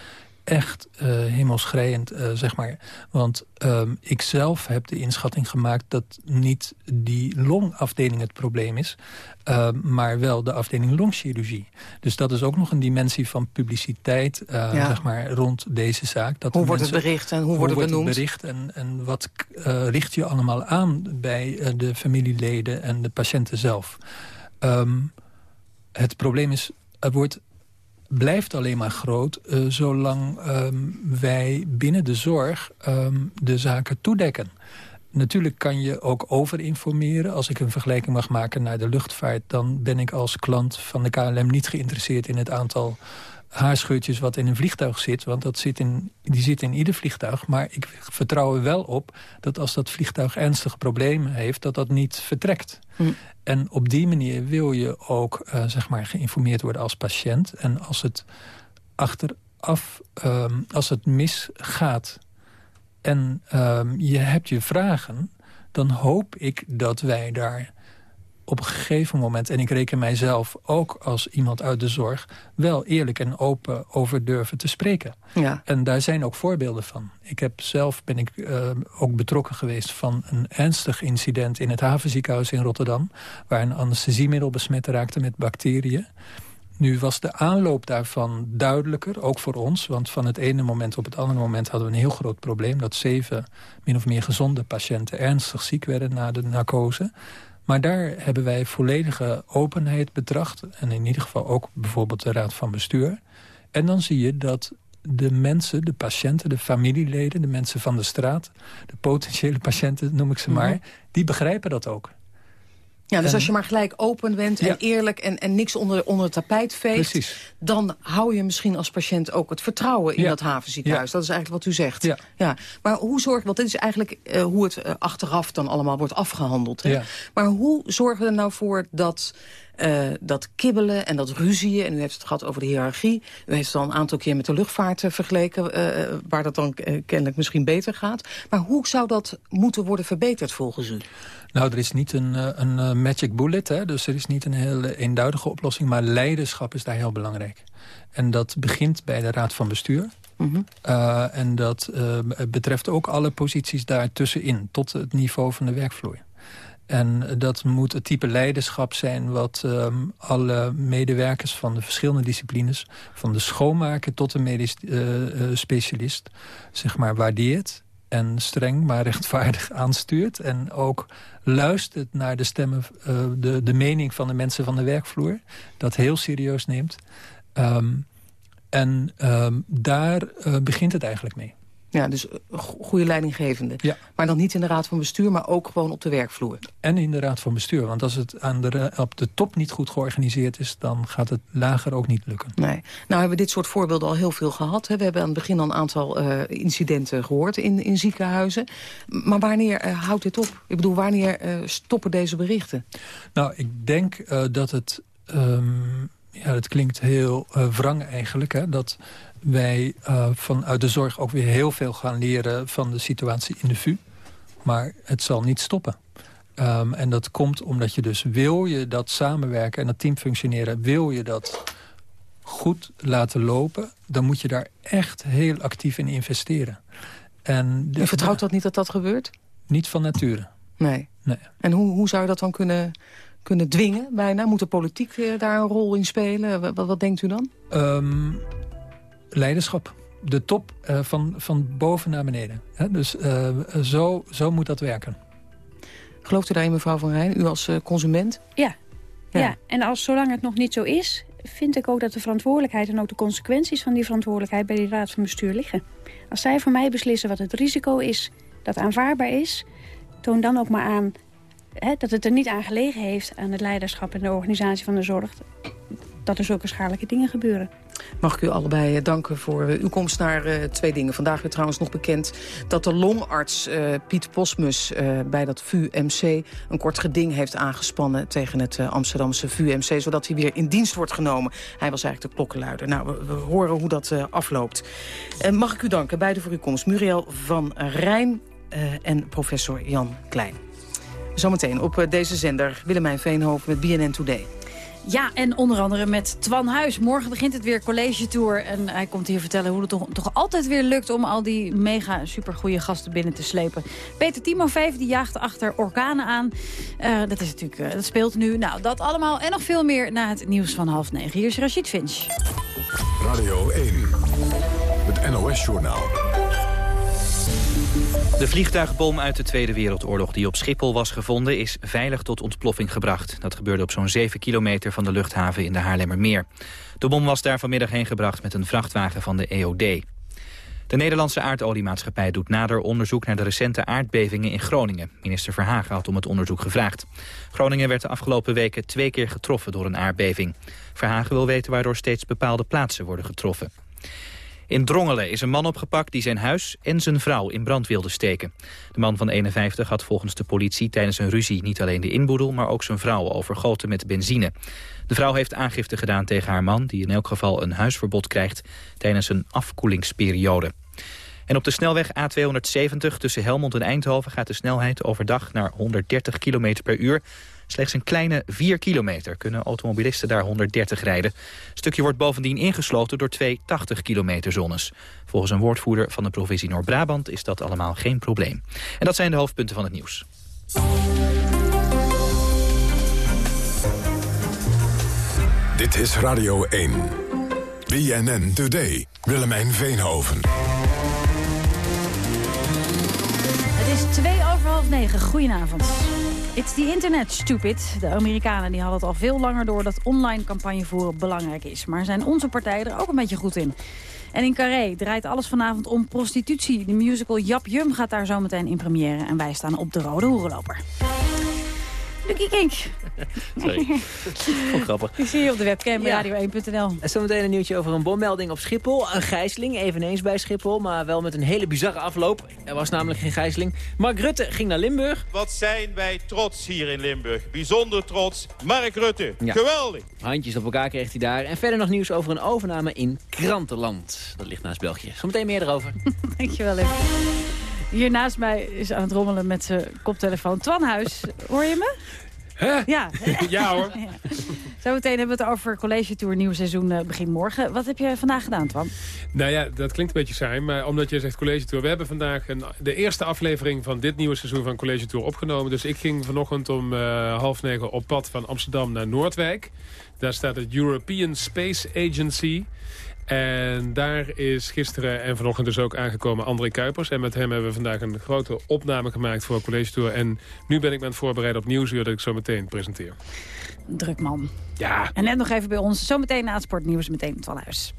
S20: echt uh, hemelsschreiend, uh, zeg maar. Want um, ik zelf heb de inschatting gemaakt dat niet die longafdeling het probleem is... Uh, maar wel de afdeling longchirurgie. Dus dat is ook nog een dimensie van publiciteit ja. zeg maar, rond deze zaak. Dat
S11: hoe wordt het bericht en hoe, hoe wordt het benoemd?
S20: Het bericht en, en wat richt je allemaal aan bij de familieleden en de patiënten zelf? Um, het probleem is, er wordt blijft alleen maar groot... Uh, zolang um, wij binnen de zorg um, de zaken toedekken. Natuurlijk kan je ook overinformeren. Als ik een vergelijking mag maken naar de luchtvaart... dan ben ik als klant van de KLM niet geïnteresseerd in het aantal haarscheurtjes wat in een vliegtuig zit. Want dat zit in, die zit in ieder vliegtuig. Maar ik vertrouw er wel op dat als dat vliegtuig ernstige problemen heeft... dat dat niet vertrekt. Hm. En op die manier wil je ook uh, zeg maar geïnformeerd worden als patiënt. En als het achteraf, um, als het misgaat en um, je hebt je vragen... dan hoop ik dat wij daar op een gegeven moment, en ik reken mijzelf ook als iemand uit de zorg... wel eerlijk en open over durven te spreken. Ja. En daar zijn ook voorbeelden van. Ik heb zelf ben ik uh, ook betrokken geweest van een ernstig incident... in het havenziekenhuis in Rotterdam... waar een anesthesiemiddel besmet raakte met bacteriën. Nu was de aanloop daarvan duidelijker, ook voor ons. Want van het ene moment op het andere moment hadden we een heel groot probleem. Dat zeven min of meer gezonde patiënten ernstig ziek werden na de narcose. Maar daar hebben wij volledige openheid betracht. En in ieder geval ook bijvoorbeeld de raad van bestuur. En dan zie je dat de mensen, de patiënten, de familieleden... de mensen van de straat, de potentiële patiënten noem ik ze maar... Mhm. die begrijpen dat ook.
S11: Ja, dus als je maar gelijk open bent en eerlijk en, en niks onder, onder het tapijt veegt...
S20: Precies.
S11: dan hou je misschien als patiënt ook het vertrouwen in dat havenziekenhuis. Dat is eigenlijk wat u zegt.
S20: Ja.
S11: Ja. Maar hoe zorgt, want dit is eigenlijk uh, hoe het uh, achteraf dan allemaal wordt afgehandeld. Hè? Maar hoe zorgen we er nou voor dat... Uh, dat kibbelen en dat ruzieën. En u heeft het gehad over de hiërarchie. U heeft het al een aantal keer met de luchtvaart uh, vergeleken... Uh, waar dat dan kennelijk misschien beter gaat. Maar hoe zou dat moeten worden verbeterd volgens u?
S20: Nou, er is niet een, een magic bullet, hè? dus er is niet een hele eenduidige oplossing. Maar leiderschap is daar heel belangrijk. En dat begint bij de Raad van Bestuur. Mm -hmm. uh, en dat uh, betreft ook alle posities daartussenin, tot het niveau van de werkvloer. En dat moet het type leiderschap zijn wat um, alle medewerkers van de verschillende disciplines... van de schoonmaker tot de medisch uh, specialist, zeg maar, waardeert en streng, maar rechtvaardig aanstuurt. En ook luistert naar de stemmen, uh, de, de mening van de mensen van de werkvloer. Dat heel serieus neemt. Um, en um, daar uh, begint het eigenlijk mee.
S11: Ja, dus goede leidinggevende.
S20: Ja.
S11: Maar dan niet in de raad van bestuur, maar ook gewoon op de werkvloer.
S20: En in de raad van bestuur. Want als het aan de, op de top niet goed georganiseerd is... dan gaat het lager ook niet lukken.
S11: Nee. Nou hebben we dit soort voorbeelden al heel veel gehad. Hè? We hebben aan het begin al een aantal uh, incidenten gehoord in, in ziekenhuizen. Maar wanneer uh, houdt dit op? Ik bedoel, wanneer uh, stoppen deze berichten?
S20: Nou, ik denk dat het... Um, ja, dat klinkt heel wrang eigenlijk, hè, dat wij uh, vanuit de zorg ook weer heel veel gaan leren van de situatie in de VU. Maar het zal niet stoppen. Um, en dat komt omdat je dus wil je dat samenwerken en dat team functioneren... wil je dat goed laten lopen, dan moet je daar echt heel actief in investeren. En
S11: U vertrouwt dat niet dat dat gebeurt?
S20: Niet van nature.
S11: Nee.
S20: nee.
S11: En hoe, hoe zou je dat dan kunnen, kunnen dwingen bijna? Moet de politiek uh, daar een rol in spelen? Wat, wat denkt u dan?
S20: Um, leiderschap. De top uh, van, van boven naar beneden. He, dus uh, zo, zo moet dat werken.
S11: Gelooft u daarin, mevrouw Van Rijn, u als uh, consument?
S9: Ja. ja. ja. en als, zolang het nog niet zo is... vind ik ook dat de verantwoordelijkheid en ook de consequenties van die verantwoordelijkheid... bij die raad van bestuur liggen. Als zij voor mij beslissen wat het risico is dat aanvaardbaar is... toon dan ook maar aan hè, dat het er niet aan gelegen heeft... aan het leiderschap en de organisatie van de zorg... dat er zulke schadelijke dingen gebeuren.
S11: Mag ik u allebei eh, danken voor uh, uw komst naar uh, twee dingen. Vandaag werd trouwens nog bekend dat de longarts Piet Posmus... bij dat VUMC een kort geding heeft aangespannen... tegen het Amsterdamse VUMC, zodat hij weer in dienst wordt genomen. Hij was eigenlijk de klokkenluider. Nou, we, we horen hoe dat afloopt. mag ik u danken, beide voor uw komst. Muriel van Rijn en professor Jan Klein. Zometeen op deze zender Willemijn Veenhoven met BNN Today.
S21: Ja, en onder andere met Twan Huis. Morgen begint het weer college tour. En hij komt hier vertellen hoe het toch, toch altijd weer lukt... om al die mega supergoeie gasten binnen te slepen. Peter Timo 5 die jaagt achter orkanen aan. Uh, dat, is natuurlijk, uh, dat speelt nu. Nou, dat allemaal en nog veel meer na het nieuws van half negen. Hier is Rashid Finch.
S22: Radio 1, het NOS-journaal.
S1: De vliegtuigbom uit de Tweede Wereldoorlog die op Schiphol was gevonden... is veilig tot ontploffing gebracht. Dat gebeurde op zo'n 7 kilometer van de luchthaven in de Haarlemmermeer. De bom was daar vanmiddag heen gebracht met een vrachtwagen van de EOD. De Nederlandse aardoliemaatschappij doet nader onderzoek naar de recente aardbevingen in Groningen. Minister Verhagen had om het onderzoek gevraagd. Groningen werd de afgelopen weken twee keer getroffen door een aardbeving. Verhagen wil weten waardoor steeds bepaalde plaatsen worden getroffen. In Drongelen is een man opgepakt die zijn huis en zijn vrouw in brand wilde steken. De man van 51 had volgens de politie tijdens een ruzie niet alleen de inboedel... maar ook zijn vrouw overgoten met benzine. De vrouw heeft aangifte gedaan tegen haar man... die in elk geval een huisverbod krijgt tijdens een afkoelingsperiode. En op de snelweg A270 tussen Helmond en Eindhoven... gaat de snelheid overdag naar 130 km per uur... Slechts een kleine 4 kilometer kunnen automobilisten daar 130 rijden. Het stukje wordt bovendien ingesloten door twee 80 kilometer zones. Volgens een woordvoerder van de provincie Noord-Brabant is dat allemaal geen probleem. En dat zijn de hoofdpunten van het nieuws.
S22: Dit is Radio 1. BNN Today. Willemijn Veenhoven.
S21: Het is twee over half negen. Goedenavond. It's the internet, stupid. De Amerikanen die hadden het al veel langer door dat online campagne voeren belangrijk is. Maar zijn onze partijen er ook een beetje goed in? En in Carré draait alles vanavond om prostitutie. De musical Jap Jum gaat daar zometeen in première. En wij staan op de rode hoerenloper. Lucky Kink.
S23: Sorry. grappig.
S21: Die zie je op de webcam ja. radio1.nl.
S23: En zometeen een nieuwtje over een bommelding op Schiphol. Een gijzeling, eveneens bij Schiphol, maar wel met een hele bizarre afloop. Er was namelijk geen gijzeling. Mark Rutte ging naar Limburg.
S24: Wat zijn wij trots hier in Limburg. Bijzonder trots. Mark Rutte, geweldig.
S23: Handjes op elkaar kreeg hij daar. En verder nog nieuws over een overname in Krantenland. Dat ligt naast België. Zometeen meer erover.
S21: Dankjewel, even. Hier naast mij is aan het rommelen met zijn koptelefoon Twan Huis. Hoor je me?
S8: Hè?
S21: Ja.
S8: ja hoor.
S21: Zometeen hebben we het over College Tour nieuw seizoen uh, begin morgen. Wat heb je vandaag gedaan, Twan?
S8: Nou ja, dat klinkt een beetje saai, maar omdat je zegt College Tour... we hebben vandaag een, de eerste aflevering van dit nieuwe seizoen van College Tour opgenomen. Dus ik ging vanochtend om uh, half negen op pad van Amsterdam naar Noordwijk. Daar staat het European Space Agency... En daar is gisteren en vanochtend dus ook aangekomen André Kuipers. En met hem hebben we vandaag een grote opname gemaakt voor College Tour. En nu ben ik me aan het voorbereiden op Nieuwsuur dat ik zo meteen presenteer.
S21: Druk man.
S8: Ja.
S21: En net nog even bij ons. Zometeen na het sportnieuws meteen het Valhuis.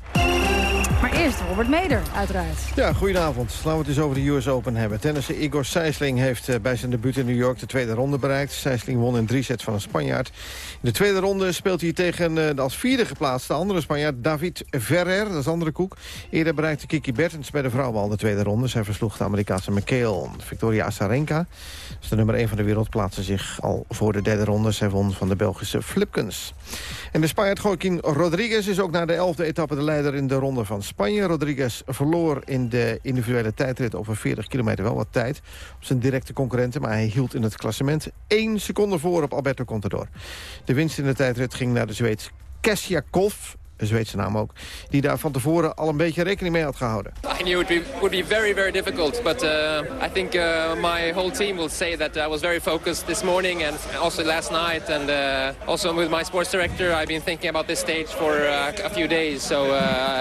S21: Maar eerst Robert Meder, uiteraard.
S25: Ja, goedenavond. Laten we het eens over de US Open hebben. Tennisser Igor Sijsling heeft eh, bij zijn debuut in New York de tweede ronde bereikt. Sijsling won in drie sets van een Spanjaard. In de tweede ronde speelt hij tegen eh, de als vierde geplaatste andere Spanjaard David Ferrer. Dat is andere koek. Eerder bereikte Kiki Bertens bij de vrouwen al de tweede ronde. Zij versloeg de Amerikaanse McHale. Victoria Azarenka, dus de nummer 1 van de wereld, plaatste zich al voor de derde ronde. Zij won van de Belgische Flipkens. En de Spanjaard Joaquin Rodriguez is ook na de elfde etappe de leider in de ronde van Spanje. Rodriguez verloor in de individuele tijdrit over 40 kilometer wel wat tijd op zijn directe concurrenten. Maar hij hield in het klassement één seconde voor op Alberto Contador. De winst in de tijdrit ging naar de Zweeds Kessiakov een Zweedse naam ook, die daar van tevoren al een beetje rekening mee had gehouden.
S26: I knew it would be, would be very, very difficult, but uh, I think uh, my whole team will say that I was very focused this morning and also last night, and uh, also with my sports director, I've been thinking about this stage for uh, a few days. So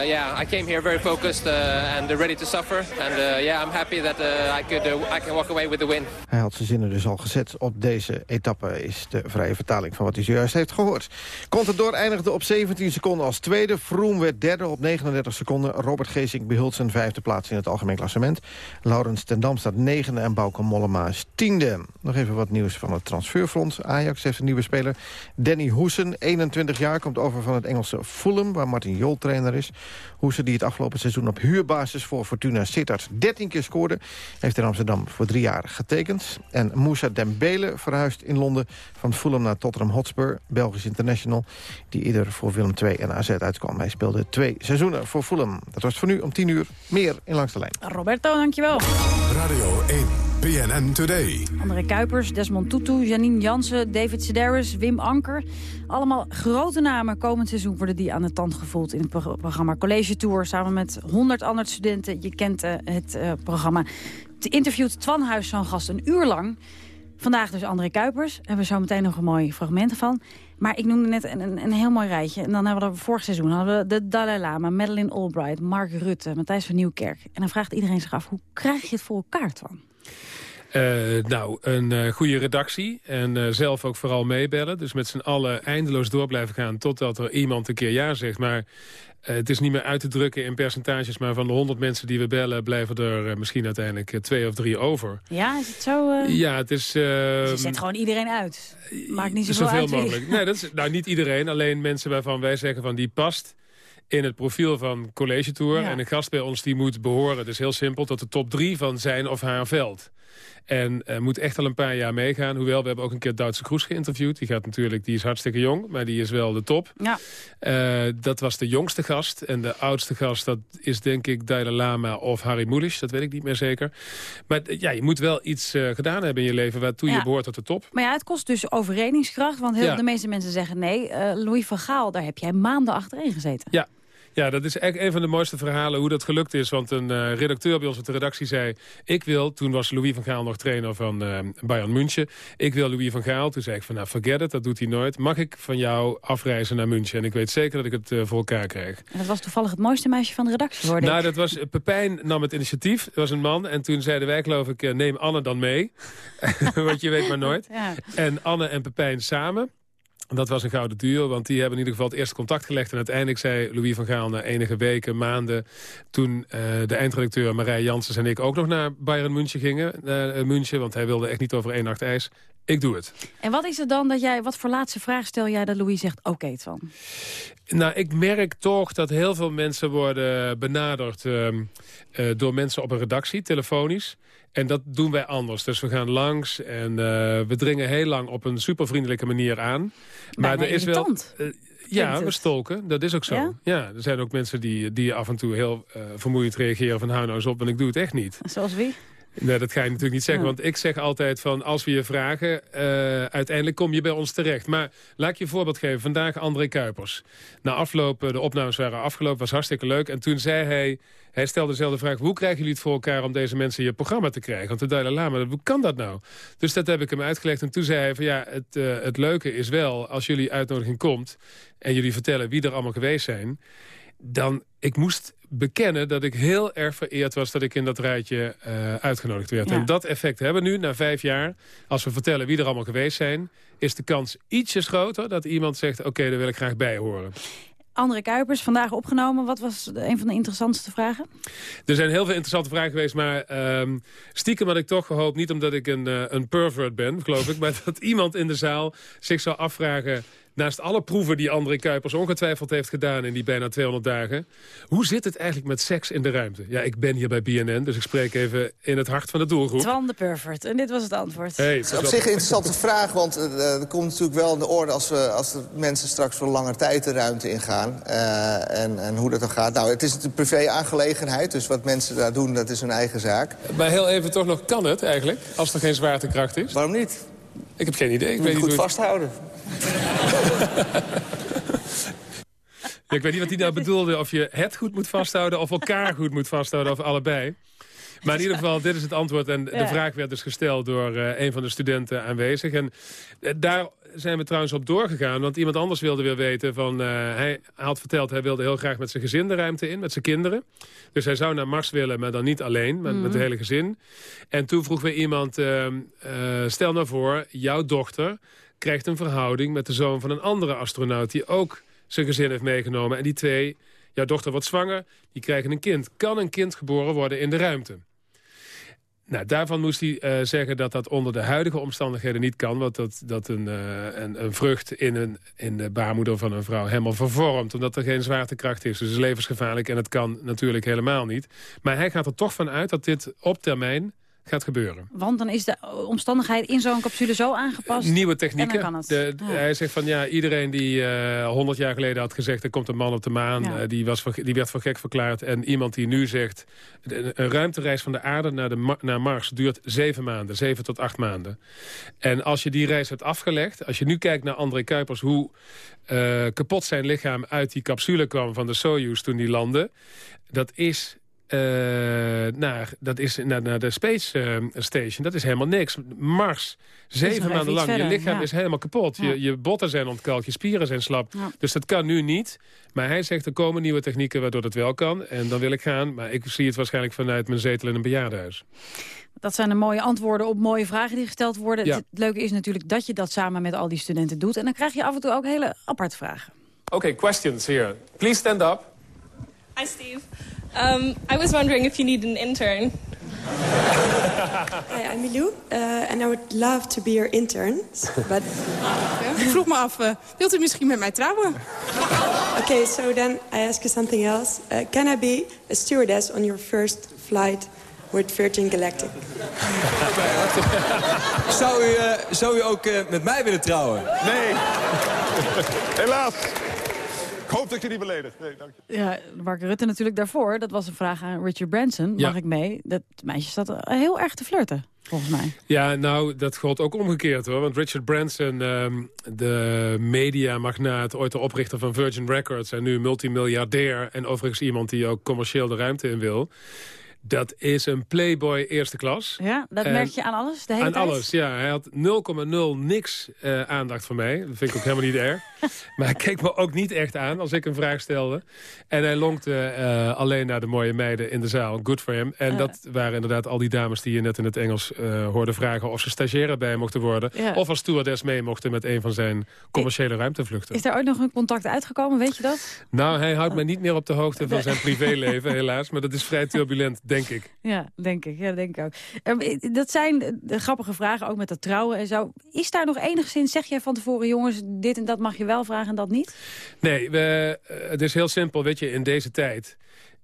S26: yeah, I came here very focused and ready to suffer, and yeah, I'm happy that I could I can walk away with the win.
S25: Hij had zijn zinnen dus al gezet op deze etappe, is de vrije vertaling van wat hij zojuist heeft gehoord. Contador eindigde op 17 seconden als tweede. Vroom werd derde op 39 seconden. Robert Geesink behult zijn vijfde plaats in het algemeen klassement. Laurens ten Dam staat negende en Bauke Mollema is tiende. Nog even wat nieuws van het transferfront. Ajax heeft een nieuwe speler. Danny Hoesen, 21 jaar, komt over van het Engelse Fulham... waar Martin Jol trainer is. Hoesen, die het afgelopen seizoen op huurbasis voor Fortuna Sittard 13 keer scoorde... heeft in Amsterdam voor drie jaar getekend. En Moussa Dembele verhuist in Londen van Fulham naar Tottenham Hotspur... Belgisch international, die ieder voor Willem II en AZ uitkwam. Hij speelde twee seizoenen voor Fulham. Dat was voor nu om 10 uur. Meer in Langs de Lijn.
S21: Roberto, dankjewel.
S22: Radio 1, PNN Today.
S21: André Kuipers, Desmond Tutu, Janine Jansen, David Sedaris, Wim Anker. Allemaal grote namen. Komend seizoen worden die aan de tand gevoeld in het pro- programma College Tour. Samen met 100 andere studenten. Je kent eh, het eh, programma. Het interviewt Twan Huis zo'n gast een uur lang. Vandaag dus André Kuipers. Daar hebben we zo meteen nog een mooi fragment van. Maar ik noemde net een, een, een heel mooi rijtje. En dan hebben we vorig seizoen hadden we de Dalai Lama, Madeleine Albright, Mark Rutte, Matthijs van Nieuwkerk. En dan vraagt iedereen zich af, hoe krijg je het voor elkaar, Twan?
S8: Eh, nou, een eh, goede redactie en eh, zelf ook vooral meebellen. Dus met z'n allen eindeloos door blijven gaan totdat er iemand een keer ja zegt. Maar het is niet meer uit te drukken in percentages. Maar van de 100 mensen die we bellen blijven er eh, misschien uiteindelijk eh, twee of drie over.
S21: Ja, is het zo? eh?
S8: Ja, het is...
S21: je
S8: ehm,
S21: zet gewoon iedereen uit. Maakt niet zoveel,
S8: Zoveel
S21: uit.
S8: mogelijk. Nee, dat is, nou, niet iedereen. Alleen mensen waarvan wij zeggen van die past in het profiel van College Tour.
S21: Ja.
S8: En een gast bij ons die moet behoren, dus heel simpel... tot de top drie van zijn of haar veld. En eh, moet echt al een paar jaar meegaan. Hoewel, we hebben ook een keer Duitse Kroes geïnterviewd. Die, gaat natuurlijk, die is hartstikke jong, maar die is wel de top.
S21: Ja.
S8: Eh, dat was de jongste gast. En de oudste gast, dat is denk ik Dalai Lama of Harry Mulisch. Dat weet ik niet meer zeker. Maar eh, ja, je moet wel iets gedaan hebben in je leven... waartoe
S21: Ja.
S8: je behoort tot de top.
S21: Maar ja, het kost dus overredingskracht. Want heel,
S8: Ja.
S21: de meeste mensen zeggen nee. Louis van Gaal, daar heb jij maanden achterin gezeten.
S8: Ja. Ja, dat is echt een van de mooiste verhalen hoe dat gelukt is. Want een eh, redacteur bij ons op de redactie zei... ik wil, toen was Louis van Gaal nog trainer van eh, Bayern München... ik wil Louis van Gaal. Toen zei ik van, nou, forget it, dat doet hij nooit. Mag ik van jou afreizen naar München? En ik weet zeker dat ik het eh, voor elkaar krijg.
S21: En dat was toevallig het mooiste meisje van de redactie, hoorde
S8: Nou,
S21: ik.
S8: dat was, Pepijn nam het initiatief. Dat was een man. En toen zeiden wij, geloof ik, neem Anne dan mee. Want je weet maar nooit.
S21: Ja.
S8: En Anne en Pepijn samen. Dat was een gouden duo, want die hebben in ieder geval het eerste contact gelegd. En uiteindelijk zei Louis van Gaal na enige weken, maanden... toen eh, de eindredacteur Marij Janssens en ik ook nog naar Bayern München gingen. Eh, München, want hij wilde echt niet over één nacht ijs. Ik doe het.
S21: En wat is het dan dat jij, wat voor laatste vraag stel jij dat Louis zegt, oké Twan?
S8: Nou, ik merk toch dat heel veel mensen worden benaderd ehm, eh, door mensen op een redactie, telefonisch. En dat doen wij anders. Dus we gaan langs en eh, we dringen heel lang op een supervriendelijke manier aan.
S21: Bijna
S8: er is wel. eh, ja, we stolken. Dat is ook zo.
S21: Ja?
S8: Ja, er zijn ook mensen die, die af en toe heel eh, vermoeiend reageren van hou nou eens op, want ik doe het echt niet.
S21: Zoals wie?
S8: Nee, dat ga je natuurlijk niet zeggen.
S21: Ja.
S8: Want ik zeg altijd van, als we je vragen... eh, uiteindelijk kom je bij ons terecht. Maar laat ik je een voorbeeld geven. Vandaag André Kuipers. Na afloop, eh, de opnames waren afgelopen, was hartstikke leuk. En toen zei hij... Hij stelde dezelfde vraag. Hoe krijgen jullie het voor elkaar om deze mensen je programma te krijgen? Want de Dalai Lama, hoe kan dat nou? Dus dat heb ik hem uitgelegd. En toen zei hij van ja, het, eh, het leuke is wel... als jullie uitnodiging komt en jullie vertellen wie er allemaal geweest zijn... dan, ik moest bekennen dat ik heel erg vereerd was... dat ik in dat rijtje eh, uitgenodigd werd.
S21: Ja.
S8: En dat effect hebben we nu, na vijf jaar. Als we vertellen wie er allemaal geweest zijn... is de kans ietsjes groter dat iemand zegt... oké, daar wil ik graag bij horen.
S21: André Kuipers, vandaag opgenomen. Wat was een van de interessantste vragen?
S8: Er zijn heel veel interessante vragen geweest, maar ehm, stiekem had ik toch gehoopt... niet omdat ik een, eh, een pervert ben, geloof ik... maar dat iemand in de zaal zich zou afvragen... naast alle proeven die André Kuipers ongetwijfeld heeft gedaan... in die bijna 200 dagen... hoe zit het eigenlijk met seks in de ruimte? Ja, ik ben hier bij BNN, dus ik spreek even in het hart van de doelgroep.
S21: Twan de Pervert. En dit was het antwoord.
S8: Hey,
S27: Het is op zich een interessante vraag, want eh, er komt natuurlijk wel in de orde... als, we, als de mensen straks voor lange tijd de ruimte ingaan. eh en, en hoe dat dan gaat. Nou, het is een privé-aangelegenheid, dus wat mensen daar doen, dat is hun eigen zaak.
S8: Maar heel even toch nog, kan het eigenlijk, als er geen zwaartekracht is?
S27: Waarom niet?
S8: Ik heb geen idee. Ik weet
S27: moet
S8: niet
S27: goed vasthouden.
S8: Ja, ik weet niet wat hij nou bedoelde. Of je het goed moet vasthouden of elkaar goed moet vasthouden. Of allebei. Maar in ieder geval, dit is het antwoord. En de vraag werd dus gesteld door eh, een van de studenten aanwezig. En eh, daar zijn we trouwens op doorgegaan. Want iemand anders wilde weer weten van... eh, hij had verteld, hij wilde heel graag met zijn gezin de ruimte in. Met zijn kinderen. Dus hij zou naar Mars willen, maar dan niet alleen. Maar met het
S21: Mhm.
S8: hele gezin. En toen vroeg weer iemand... eh, eh, stel nou voor, jouw dochter krijgt een verhouding met de zoon van een andere astronaut... die ook zijn gezin heeft meegenomen. En die twee, jouw dochter wordt zwanger, die krijgen een kind. Kan een kind geboren worden in de ruimte? Nou, daarvan moest hij uh, zeggen dat dat onder de huidige omstandigheden niet kan. Want dat, dat een, uh, een, een, vrucht in, een, in de baarmoeder van een vrouw helemaal vervormt. Omdat er geen zwaartekracht is. Dus het is levensgevaarlijk en het kan natuurlijk helemaal niet. Maar hij gaat er toch van uit dat dit op termijn gaat gebeuren.
S21: Want dan is de omstandigheid in zo'n capsule zo aangepast.
S8: Nieuwe technieken. De, Hij zegt van ja, iedereen die uh, 100 jaar geleden had gezegd... er komt een man op de maan, ja. uh, die, was voor, die werd voor gek verklaard. En iemand die nu zegt... een ruimtereis van de aarde naar, de, naar Mars duurt zeven maanden. Zeven tot acht maanden. En als je die reis hebt afgelegd... als je nu kijkt naar André Kuipers... hoe uh, kapot zijn lichaam uit die capsule kwam van de Soyuz toen die landde... dat is uh, naar, dat is naar, naar de Space uh, Station. Dat is helemaal niks. Mars, zeven maanden lang. Verder, je lichaam ja. is helemaal kapot. Ja. Je, je botten zijn ontkalkt, je spieren zijn slap. Ja. Dus dat kan nu niet. Maar hij zegt, er komen nieuwe technieken waardoor dat wel kan. En dan wil ik gaan. Maar ik zie het waarschijnlijk vanuit mijn zetel in een bejaardenhuis.
S21: Dat zijn de mooie antwoorden op mooie vragen die gesteld worden. Ja. Het leuke is natuurlijk dat je dat samen met al die studenten doet. En dan krijg je af en toe ook hele aparte vragen.
S8: Oké, okay, questions here. Please stand up.
S28: Hi, Steve. Um, I was wondering if you need an intern.
S29: Hi, I'm Milou, uh, and I would love to be your intern. But...
S18: Ik vroeg me af, uh, wilt u misschien met mij trouwen?
S29: okay, so then I ask you something else. Uh, can I be a stewardess on your first flight with Virgin Galactic?
S30: zou, u, uh, zou u ook uh, met mij willen trouwen?
S31: Nee, helaas. Ik hoop dat ik je niet beledig. Nee, dank je.
S21: Ja, Mark Rutte natuurlijk daarvoor. Dat was een vraag aan Richard Branson. Mag ja. ik mee? Dat meisje staat heel erg te flirten, volgens mij.
S8: Ja, nou, dat gold ook omgekeerd hoor. Want Richard Branson, um, de mediamagnaat, ooit de oprichter van Virgin Records... en nu multimiljardair en overigens iemand die ook commercieel de ruimte in wil... Dat is een playboy eerste klas.
S21: Ja, dat en merk je aan alles? De hele
S8: aan
S21: tijd?
S8: alles, ja. Hij had 0,0 niks uh, aandacht voor mij. Dat vind ik ook helemaal niet erg. Maar hij keek me ook niet echt aan als ik een vraag stelde. En hij lonkte uh, alleen naar de mooie meiden in de zaal. Good for him. En uh. dat waren inderdaad al die dames die je net in het Engels hoorde vragen... of ze stagiaire bij mochten worden. Ja. Of als stewardess mee mochten met een van zijn commerciële ruimtevluchten.
S21: Is daar ooit nog een contact uitgekomen, weet je dat?
S8: Nou, hij houdt mij niet meer op de hoogte van zijn privéleven, helaas. Maar dat is vrij turbulent, denk ik.
S21: Ja, denk ik. Ja, denk ik ook. Um, dat zijn de grappige vragen, ook met dat trouwen en zo. Is daar nog enigszins, zeg jij van tevoren... jongens, dit en dat mag je wel vragen en dat niet?
S8: Nee, we, uh, het is heel simpel. Weet je, in deze tijd...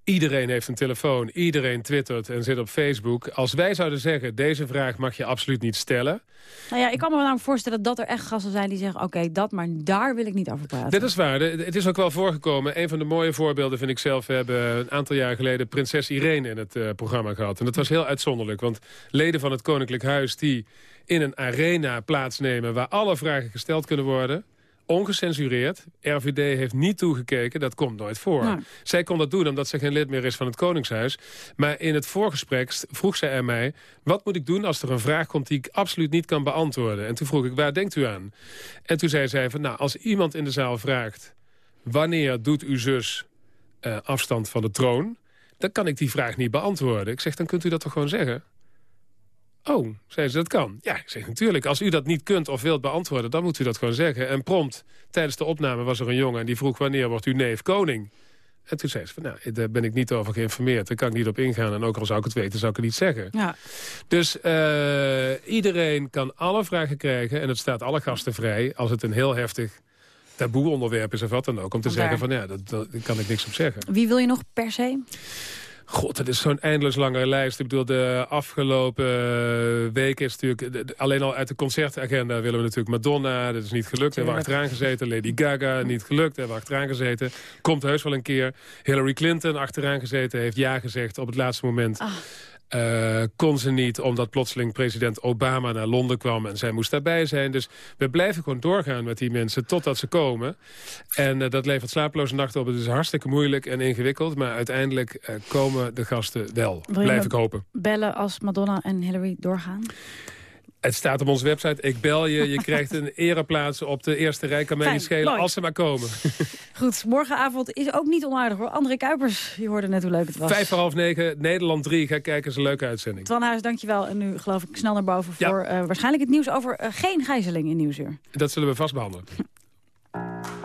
S8: Iedereen heeft een telefoon, iedereen twittert en zit op Facebook. Als wij zouden zeggen, deze vraag mag je absoluut niet stellen...
S21: Nou ja, ik kan me namelijk voorstellen dat er echt gasten zijn die zeggen... oké, okay, dat, maar daar wil ik niet over praten.
S8: Dit is waar. Het is ook wel voorgekomen. Een van de mooie voorbeelden vind ik zelf... we hebben een aantal jaar geleden prinses Irene in het uh, programma gehad. En dat was heel uitzonderlijk, want leden van het Koninklijk Huis... die in een arena plaatsnemen waar alle vragen gesteld kunnen worden ongecensureerd. RVD heeft niet toegekeken, dat komt nooit voor. Nou. Zij kon dat doen omdat ze geen lid meer is van het Koningshuis. Maar in het voorgesprek vroeg zij aan mij... wat moet ik doen als er een vraag komt die ik absoluut niet kan beantwoorden? En toen vroeg ik, waar denkt u aan? En toen zei zij van, nou, als iemand in de zaal vraagt... wanneer doet uw zus uh, afstand van de troon... dan kan ik die vraag niet beantwoorden. Ik zeg, dan kunt u dat toch gewoon zeggen? Oh, zei ze, dat kan. Ja, ik zeg natuurlijk. Als u dat niet kunt of wilt beantwoorden, dan moet u dat gewoon zeggen. En prompt, tijdens de opname was er een jongen... en die vroeg wanneer wordt uw neef koning? En toen zei ze van, nou, daar ben ik niet over geïnformeerd. Daar kan ik niet op ingaan. En ook al zou ik het weten, zou ik het niet zeggen.
S21: Ja.
S8: Dus uh, iedereen kan alle vragen krijgen. En het staat alle gasten vrij. Als het een heel heftig taboe onderwerp is of wat dan ook. Om te zeggen van, ja, dat, daar kan ik niks op zeggen.
S21: Wie wil je nog per se?
S8: God, het is zo'n eindeloos lange lijst. Ik bedoel, de afgelopen weken is natuurlijk... Alleen al uit de concertagenda willen we natuurlijk Madonna. Dat is niet gelukt. Hebben we achteraan gezeten. Lady Gaga, niet gelukt. Hebben we achteraan gezeten. Komt heus wel een keer. Hillary Clinton achteraan gezeten. Heeft ja gezegd op het laatste moment.
S21: Ah.
S8: Uh, kon ze niet, omdat plotseling president Obama naar Londen kwam... en zij moest daarbij zijn. Dus we blijven gewoon doorgaan met die mensen totdat ze komen. En uh, dat levert slapeloze nachten op. Het is hartstikke moeilijk en ingewikkeld... maar uiteindelijk uh, komen de gasten wel. Blijf ik hopen.
S21: bellen als Madonna en Hillary doorgaan?
S8: Het staat op onze website. Ik bel je. Je krijgt een ereplaats op de eerste rij. Kan mij niet schelen als ze maar komen.
S21: Goed, morgenavond is ook niet onaardig hoor. André Kuipers, je hoorde net hoe leuk het was.
S8: Vijf voor half negen, Nederland 3. Ga kijken, is een leuke uitzending.
S21: Twan Huis, dankjewel. En nu geloof ik snel naar boven
S8: Ja.
S21: voor eh, waarschijnlijk het nieuws over eh, geen gijzeling in Nieuwsuur.
S8: Dat zullen we vast behandelen.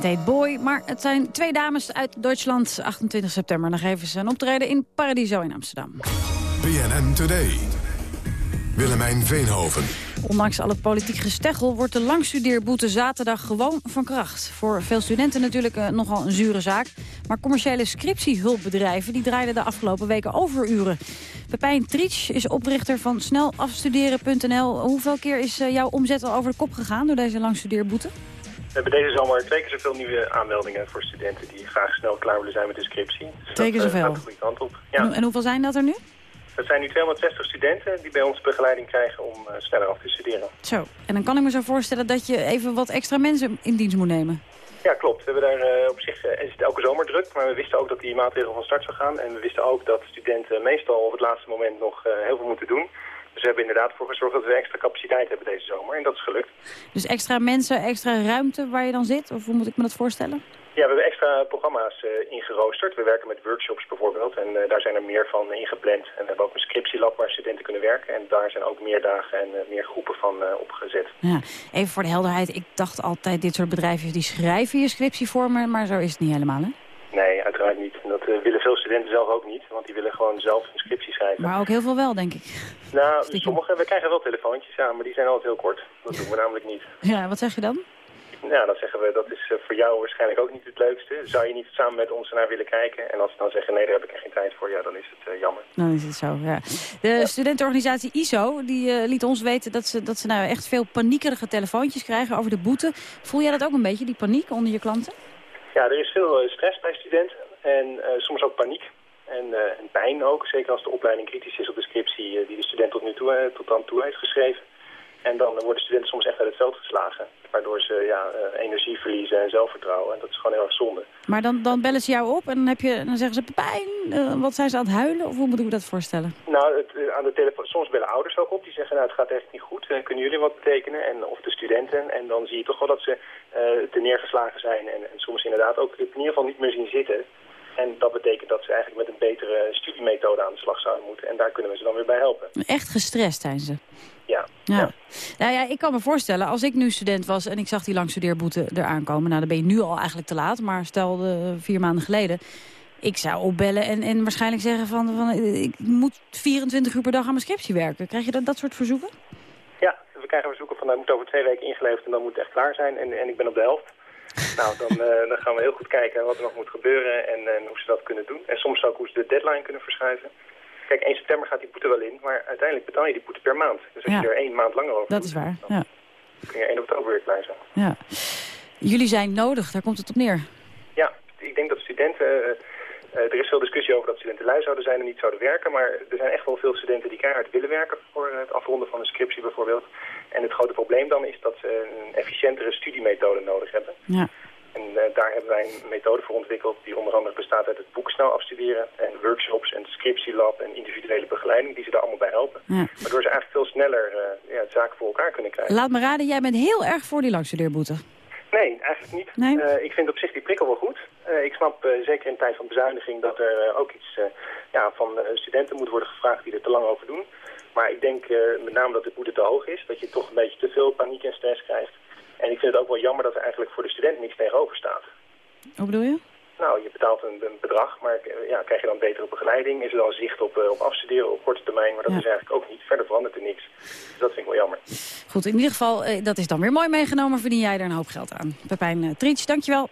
S21: band heet Boy, maar het zijn twee dames uit Duitsland. 28 september, dan geven ze een optreden in Paradiso in Amsterdam.
S22: BNN Today. Willemijn Veenhoven.
S21: Ondanks al het politiek gesteggel wordt de langstudeerboete zaterdag gewoon van kracht. Voor veel studenten natuurlijk uh, nogal een zure zaak. Maar commerciële scriptiehulpbedrijven die draaiden de afgelopen weken overuren. Pepijn Trietsch is oprichter van snelafstuderen.nl. Hoeveel keer is uh, jouw omzet al over de kop gegaan door deze langstudeerboete?
S32: We hebben deze zomer twee keer zoveel nieuwe aanmeldingen voor studenten die graag snel klaar willen zijn met de scriptie. Dus
S21: twee keer zoveel?
S32: de goede kant op.
S21: Ja. En, en hoeveel zijn dat er nu?
S32: Dat zijn nu 260 studenten die bij ons begeleiding krijgen om uh, sneller af te studeren.
S21: Zo, en dan kan ik me zo voorstellen dat je even wat extra mensen in dienst moet nemen.
S32: Ja, klopt. We hebben daar uh, op zich, uh, is het elke zomer druk, maar we wisten ook dat die maatregel van start zou gaan. En we wisten ook dat studenten meestal op het laatste moment nog heel veel moeten doen. Dus we hebben inderdaad voor gezorgd dat we extra capaciteit hebben deze zomer. En dat is gelukt.
S21: Dus extra mensen, extra ruimte waar je dan zit? Of hoe moet ik me dat voorstellen?
S32: Ja, we hebben extra programma's uh, ingeroosterd. We werken met workshops bijvoorbeeld en uh, daar zijn er meer van ingepland. En we hebben ook een scriptielab waar studenten kunnen werken. En daar zijn ook meer dagen en uh, meer groepen van opgezet.
S21: Ja, even voor de helderheid. Ik dacht altijd dit soort bedrijven die schrijven je scriptievormen, maar zo is het niet helemaal hè?
S32: Nee, uiteraard niet. En dat willen veel studenten zelf ook niet, want die willen gewoon zelf een scriptie schrijven.
S21: Maar ook heel veel wel, denk ik.
S32: Nou, sommige, we krijgen wel telefoontjes, ja, maar die zijn altijd heel kort. Dat doen we namelijk niet.
S21: Ja, wat zeg je dan?
S32: Ja, dan zeggen we dat is voor jou waarschijnlijk ook niet het leukste. Zou je niet samen met ons naar willen kijken? En als ze dan zeggen nee, daar heb ik er geen tijd voor, ja, dan is het uh, jammer.
S21: Dan is het zo, ja. De ja. studentenorganisatie ISO die uh, liet ons weten dat ze, dat ze nou echt veel paniekerige telefoontjes krijgen over de boete. Voel jij dat ook een beetje, die paniek onder je klanten?
S32: Ja, er is veel stress bij studenten en uh, soms ook paniek. En, uh, en, pijn ook, zeker als de opleiding kritisch is op de scriptie die de student tot nu toe, tot dan toe heeft geschreven. En dan worden studenten soms echt uit het veld geslagen. Waardoor ze ja, uh, energie verliezen en zelfvertrouwen. En dat is gewoon heel erg zonde.
S21: Maar dan, dan bellen ze jou op en dan, heb je, dan zeggen ze... Pepijn, uh, wat zijn ze aan het huilen? Of hoe moet ik me dat voorstellen?
S32: Nou, het, uh, aan de telefoon, soms bellen ouders ook op. Die zeggen, nou, het gaat echt niet goed. kunnen jullie wat betekenen? En, of de studenten. En dan zie je toch wel dat ze te neergeslagen zijn. En, en soms inderdaad ook in ieder geval niet meer zien zitten. En dat betekent dat ze eigenlijk met een betere studiemethode aan de slag zouden moeten. En daar kunnen we ze dan weer bij helpen.
S21: Echt gestrest zijn ze?
S32: Ja.
S21: ja. ja. Nou ja, ik kan me voorstellen, als ik nu student was en ik zag die langstudeerboete eraan komen. Nou, dan ben je nu al eigenlijk te laat, maar stel vier maanden geleden. Ik zou opbellen en, en waarschijnlijk zeggen van, van ik moet 24 uur per dag aan mijn scriptie werken. Krijg je dat, dat soort verzoeken?
S32: Ja, we krijgen verzoeken van, dat moet over twee weken ingeleverd en dan moet het echt klaar zijn. En, en ik ben op de helft. Nou, dan, uh, dan gaan we heel goed kijken wat er nog moet gebeuren en, en hoe ze dat kunnen doen. En soms ook hoe ze de deadline kunnen verschuiven. Kijk, 1 september gaat die boete wel in, maar uiteindelijk betaal je die boete per maand. Dus als
S21: ja.
S32: je er één maand langer over
S21: Dat is waar, ja.
S32: Dan kun je 1 oktober weer klaar zijn.
S21: Ja. Jullie zijn nodig, daar komt het op neer.
S32: Ja, ik denk dat studenten... Uh, er is veel discussie over dat studenten lui zouden zijn en niet zouden werken. Maar er zijn echt wel veel studenten die keihard willen werken voor het afronden van een scriptie bijvoorbeeld. En het grote probleem dan is dat ze een efficiëntere studiemethode nodig hebben.
S21: Ja.
S32: En uh, daar hebben wij een methode voor ontwikkeld die onder andere bestaat uit het boek snel afstuderen en workshops en scriptielab en individuele begeleiding die ze daar allemaal bij helpen.
S21: Ja.
S32: Waardoor ze eigenlijk veel sneller uh, ja, het zaken voor elkaar kunnen krijgen.
S21: Laat me raden, jij bent heel erg voor die langstudeerboete.
S32: Nee, eigenlijk niet.
S21: Nee?
S32: Uh, ik vind op zich die prikkel wel goed. Ik snap zeker in tijd van bezuiniging dat er ook iets ja, van studenten moet worden gevraagd die er te lang over doen. Maar ik denk met name dat de boete te hoog is, dat je toch een beetje te veel paniek en stress krijgt. En ik vind het ook wel jammer dat er eigenlijk voor de student niks tegenover staat.
S21: Hoe bedoel je?
S32: Nou, je betaalt een, een bedrag, maar ja, krijg je dan betere begeleiding? Is er dan zicht op, uh, op afstuderen op korte termijn? Maar dat
S21: Ja.
S32: is eigenlijk ook niet. Verder verandert er niks. Dus dat vind ik wel jammer.
S21: Goed, in ieder geval, eh, dat is dan weer mooi meegenomen. Verdien jij er een hoop geld aan. Pepijn uh, Triets, dankjewel.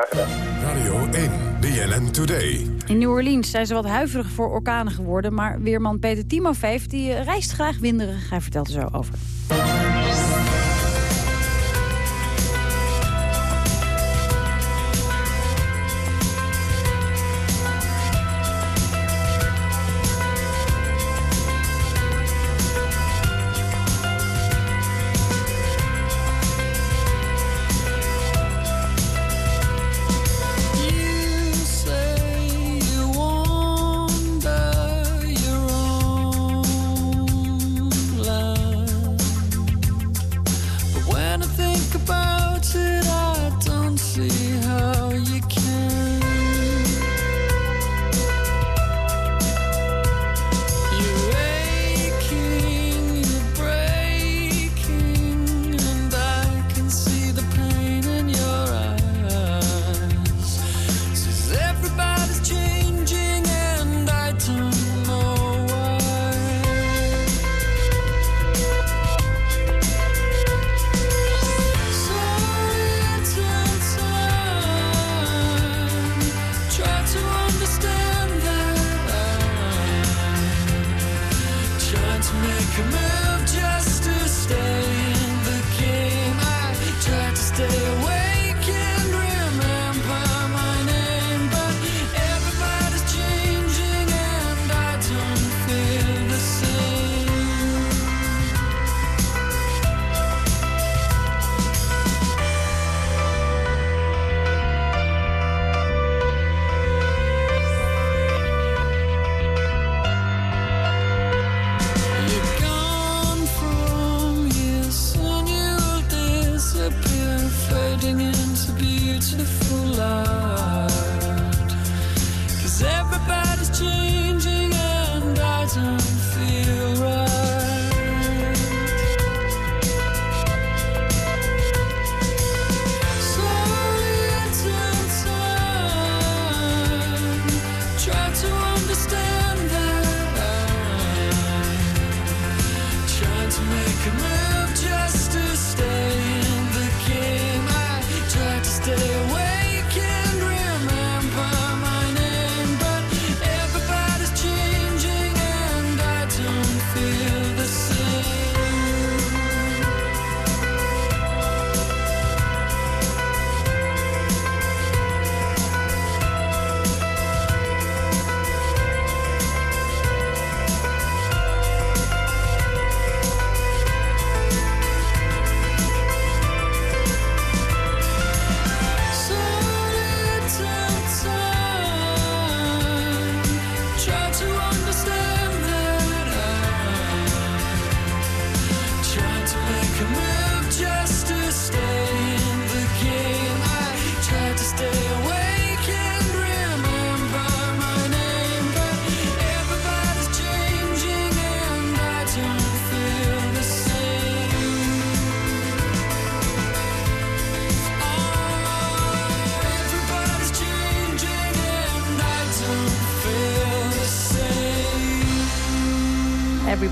S32: Graag gedaan.
S22: Radio 1, BNN Today.
S21: In New Orleans zijn ze wat huiverig voor orkanen geworden... maar weerman Peter Timofeef die reist graag winderig. Hij vertelt er zo over.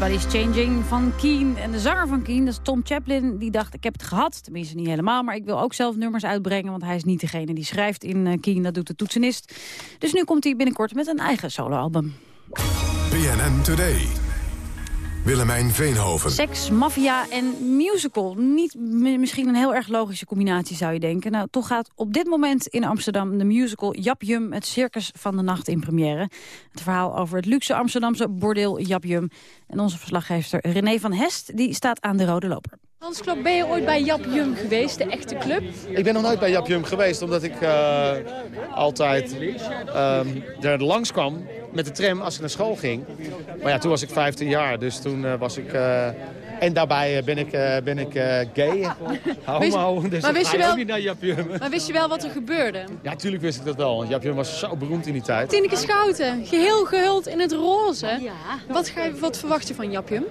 S21: Everybody's Changing van Keen. En de zanger van Keen, dat is Tom Chaplin, die dacht... ik heb het gehad, tenminste niet helemaal... maar ik wil ook zelf nummers uitbrengen... want hij is niet degene die schrijft in uh, Keen, dat doet de toetsenist. Dus nu komt hij binnenkort met een eigen soloalbum.
S22: BNN Today. Willemijn Veenhoven.
S21: Seks, maffia en musical. Niet misschien een heel erg logische combinatie zou je denken. Nou, toch gaat op dit moment in Amsterdam de musical Japjum... het circus van de nacht in première. Het verhaal over het luxe Amsterdamse bordeel Japjum. En onze verslaggever René van Hest die staat aan de rode loper.
S33: Hans Klok, ben je ooit bij Jap Jum geweest, de echte club?
S24: Ik ben nog nooit bij Jap Jum geweest, omdat ik uh, altijd um, er langs kwam met de tram als ik naar school ging. Maar ja, toen was ik 15 jaar, dus toen uh, was ik... En daarbij ben ik, uh, ben ik gay, homo, dus
S33: maar wist je wel,
S24: niet naar.
S33: Maar wist je wel wat er gebeurde?
S24: Ja, tuurlijk wist ik dat wel, want Jap Jum was zo beroemd in die tijd.
S33: Tineke Schouten, geheel gehuld in het roze. Ja. Wat, ga je, wat verwacht je van Jap Jum?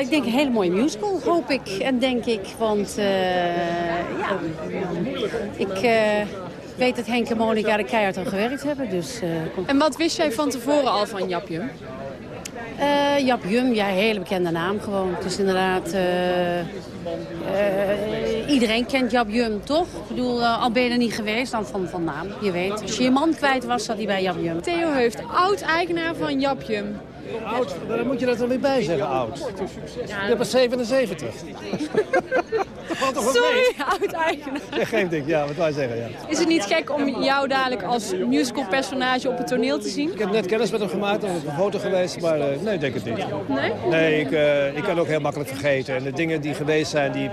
S34: ik denk een hele mooie musical, hoop ik en denk ik. Want ja, ik weet dat Henk en Monika er keihard aan gewerkt hebben. Dus, uh,
S33: en wat wist jij van tevoren al van Japjum?
S34: Uh, Japjum, ja, hele bekende naam gewoon. Het is inderdaad... Uh, iedereen kent Japjum, toch? Ik bedoel, al ben je er niet geweest, dan van, van naam, je weet. Als je je man kwijt was, zat hij bij Japjum.
S33: Theo Heuft, oud-eigenaar van Japjum.
S35: Oud, dan moet je dat er weer bij zeggen, oud. Ja, je bent 77.
S33: Sorry, oud-eigenaar.
S35: Ja, geen ding, ja, wat wij zeggen, ja.
S33: Is het niet gek om jou dadelijk als musical personage op het toneel te zien?
S35: Ik heb net kennis met hem gemaakt, ik heb een foto geweest, maar uh, nee, denk het niet.
S33: Nee?
S35: Nee, ik, uh, ik kan ook heel makkelijk vergeten. En de dingen die geweest zijn, die,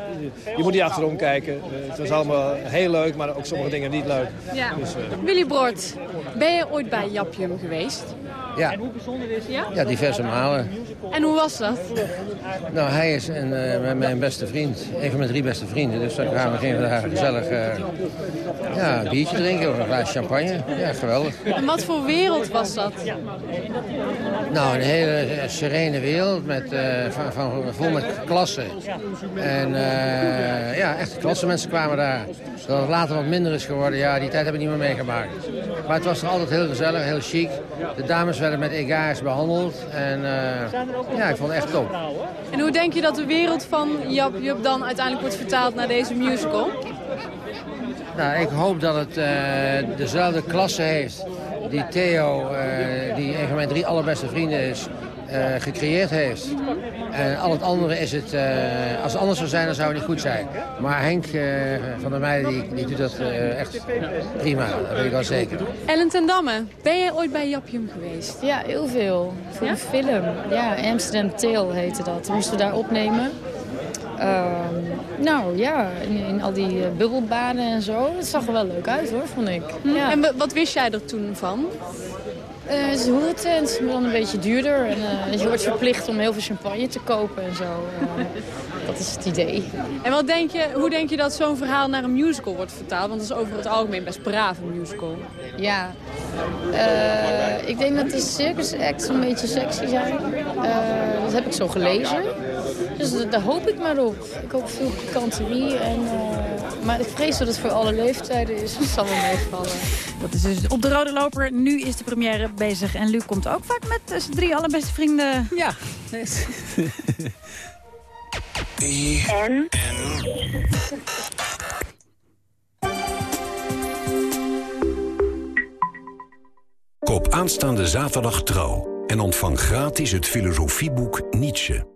S35: je moet niet achterom kijken. Uh, het was allemaal heel leuk, maar ook sommige dingen niet leuk.
S33: Ja. Dus, Willy Brod, ben je ooit bij Japjum geweest?
S36: Ja.
S33: Ja?
S36: Ja, diverse malen.
S33: En hoe was dat?
S36: Nou, hij is een, uh, mijn beste vriend. Een van mijn drie beste vrienden. Dus dan gaan we geen daar gezellig uh, ja, een biertje drinken of een glaas champagne. Ja, geweldig.
S33: En wat voor wereld was dat?
S36: Nou, een hele serene wereld met, uh, van, van, vol met klassen. En ja, echt klasse mensen kwamen daar. Dat het later wat minder is geworden, ja, die tijd heb ik niet meer meegemaakt. Maar het was er altijd heel gezellig, heel chic. De dames werden met egaars behandeld. En uh, ja, ik vond het echt top.
S33: En hoe denk je dat de wereld van Jap Jup dan uiteindelijk wordt vertaald naar deze musical?
S36: Nou, ik hoop dat het uh, dezelfde klasse heeft die Theo, uh, die een van mijn drie allerbeste vrienden is, gecreëerd heeft. En al het andere is het, uh, als het anders zou zijn, dan zou het niet goed zijn. Maar Henk uh, van der Meijden, die, die doet dat echt prima, dat weet ik wel zeker.
S33: Ellen ten Damme, ben jij ooit bij Japjum geweest?
S37: Ja, heel veel. Voor ja? een film. Ja, Amsterdam Tale heette dat. We moesten daar opnemen. Uh, nou ja, in, in, al die bubbelbaden en zo. Het zag er wel leuk uit hoor, vond ik.
S33: Hm. Ja. En wat wist jij er toen van?
S37: Uh, het is een hoerentent, maar dan een beetje duurder. En, uh, je wordt verplicht om heel veel champagne te kopen en zo. Uh, dat is het idee.
S33: En wat denk je, hoe denk je dat zo'n verhaal naar een musical wordt vertaald? Want het is over het algemeen best braaf, een musical.
S37: Ja, ik denk dat de circus acts een beetje sexy zijn. dat heb ik zo gelezen. Dus daar hoop ik maar op. Ik hoop veel pikanterie. En, maar ik vrees dat het voor alle leeftijden is. Dat zal wel meevallen.
S21: Dat is dus op de rode loper. Nu is de première bezig. En Luc komt ook vaak met zijn drie allerbeste vrienden.
S23: Ja.
S22: En? Koop aanstaande zaterdag trouw. En ontvang gratis het filosofieboek Nietzsche.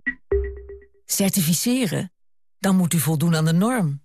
S38: Certificeren? Dan moet u voldoen aan de norm.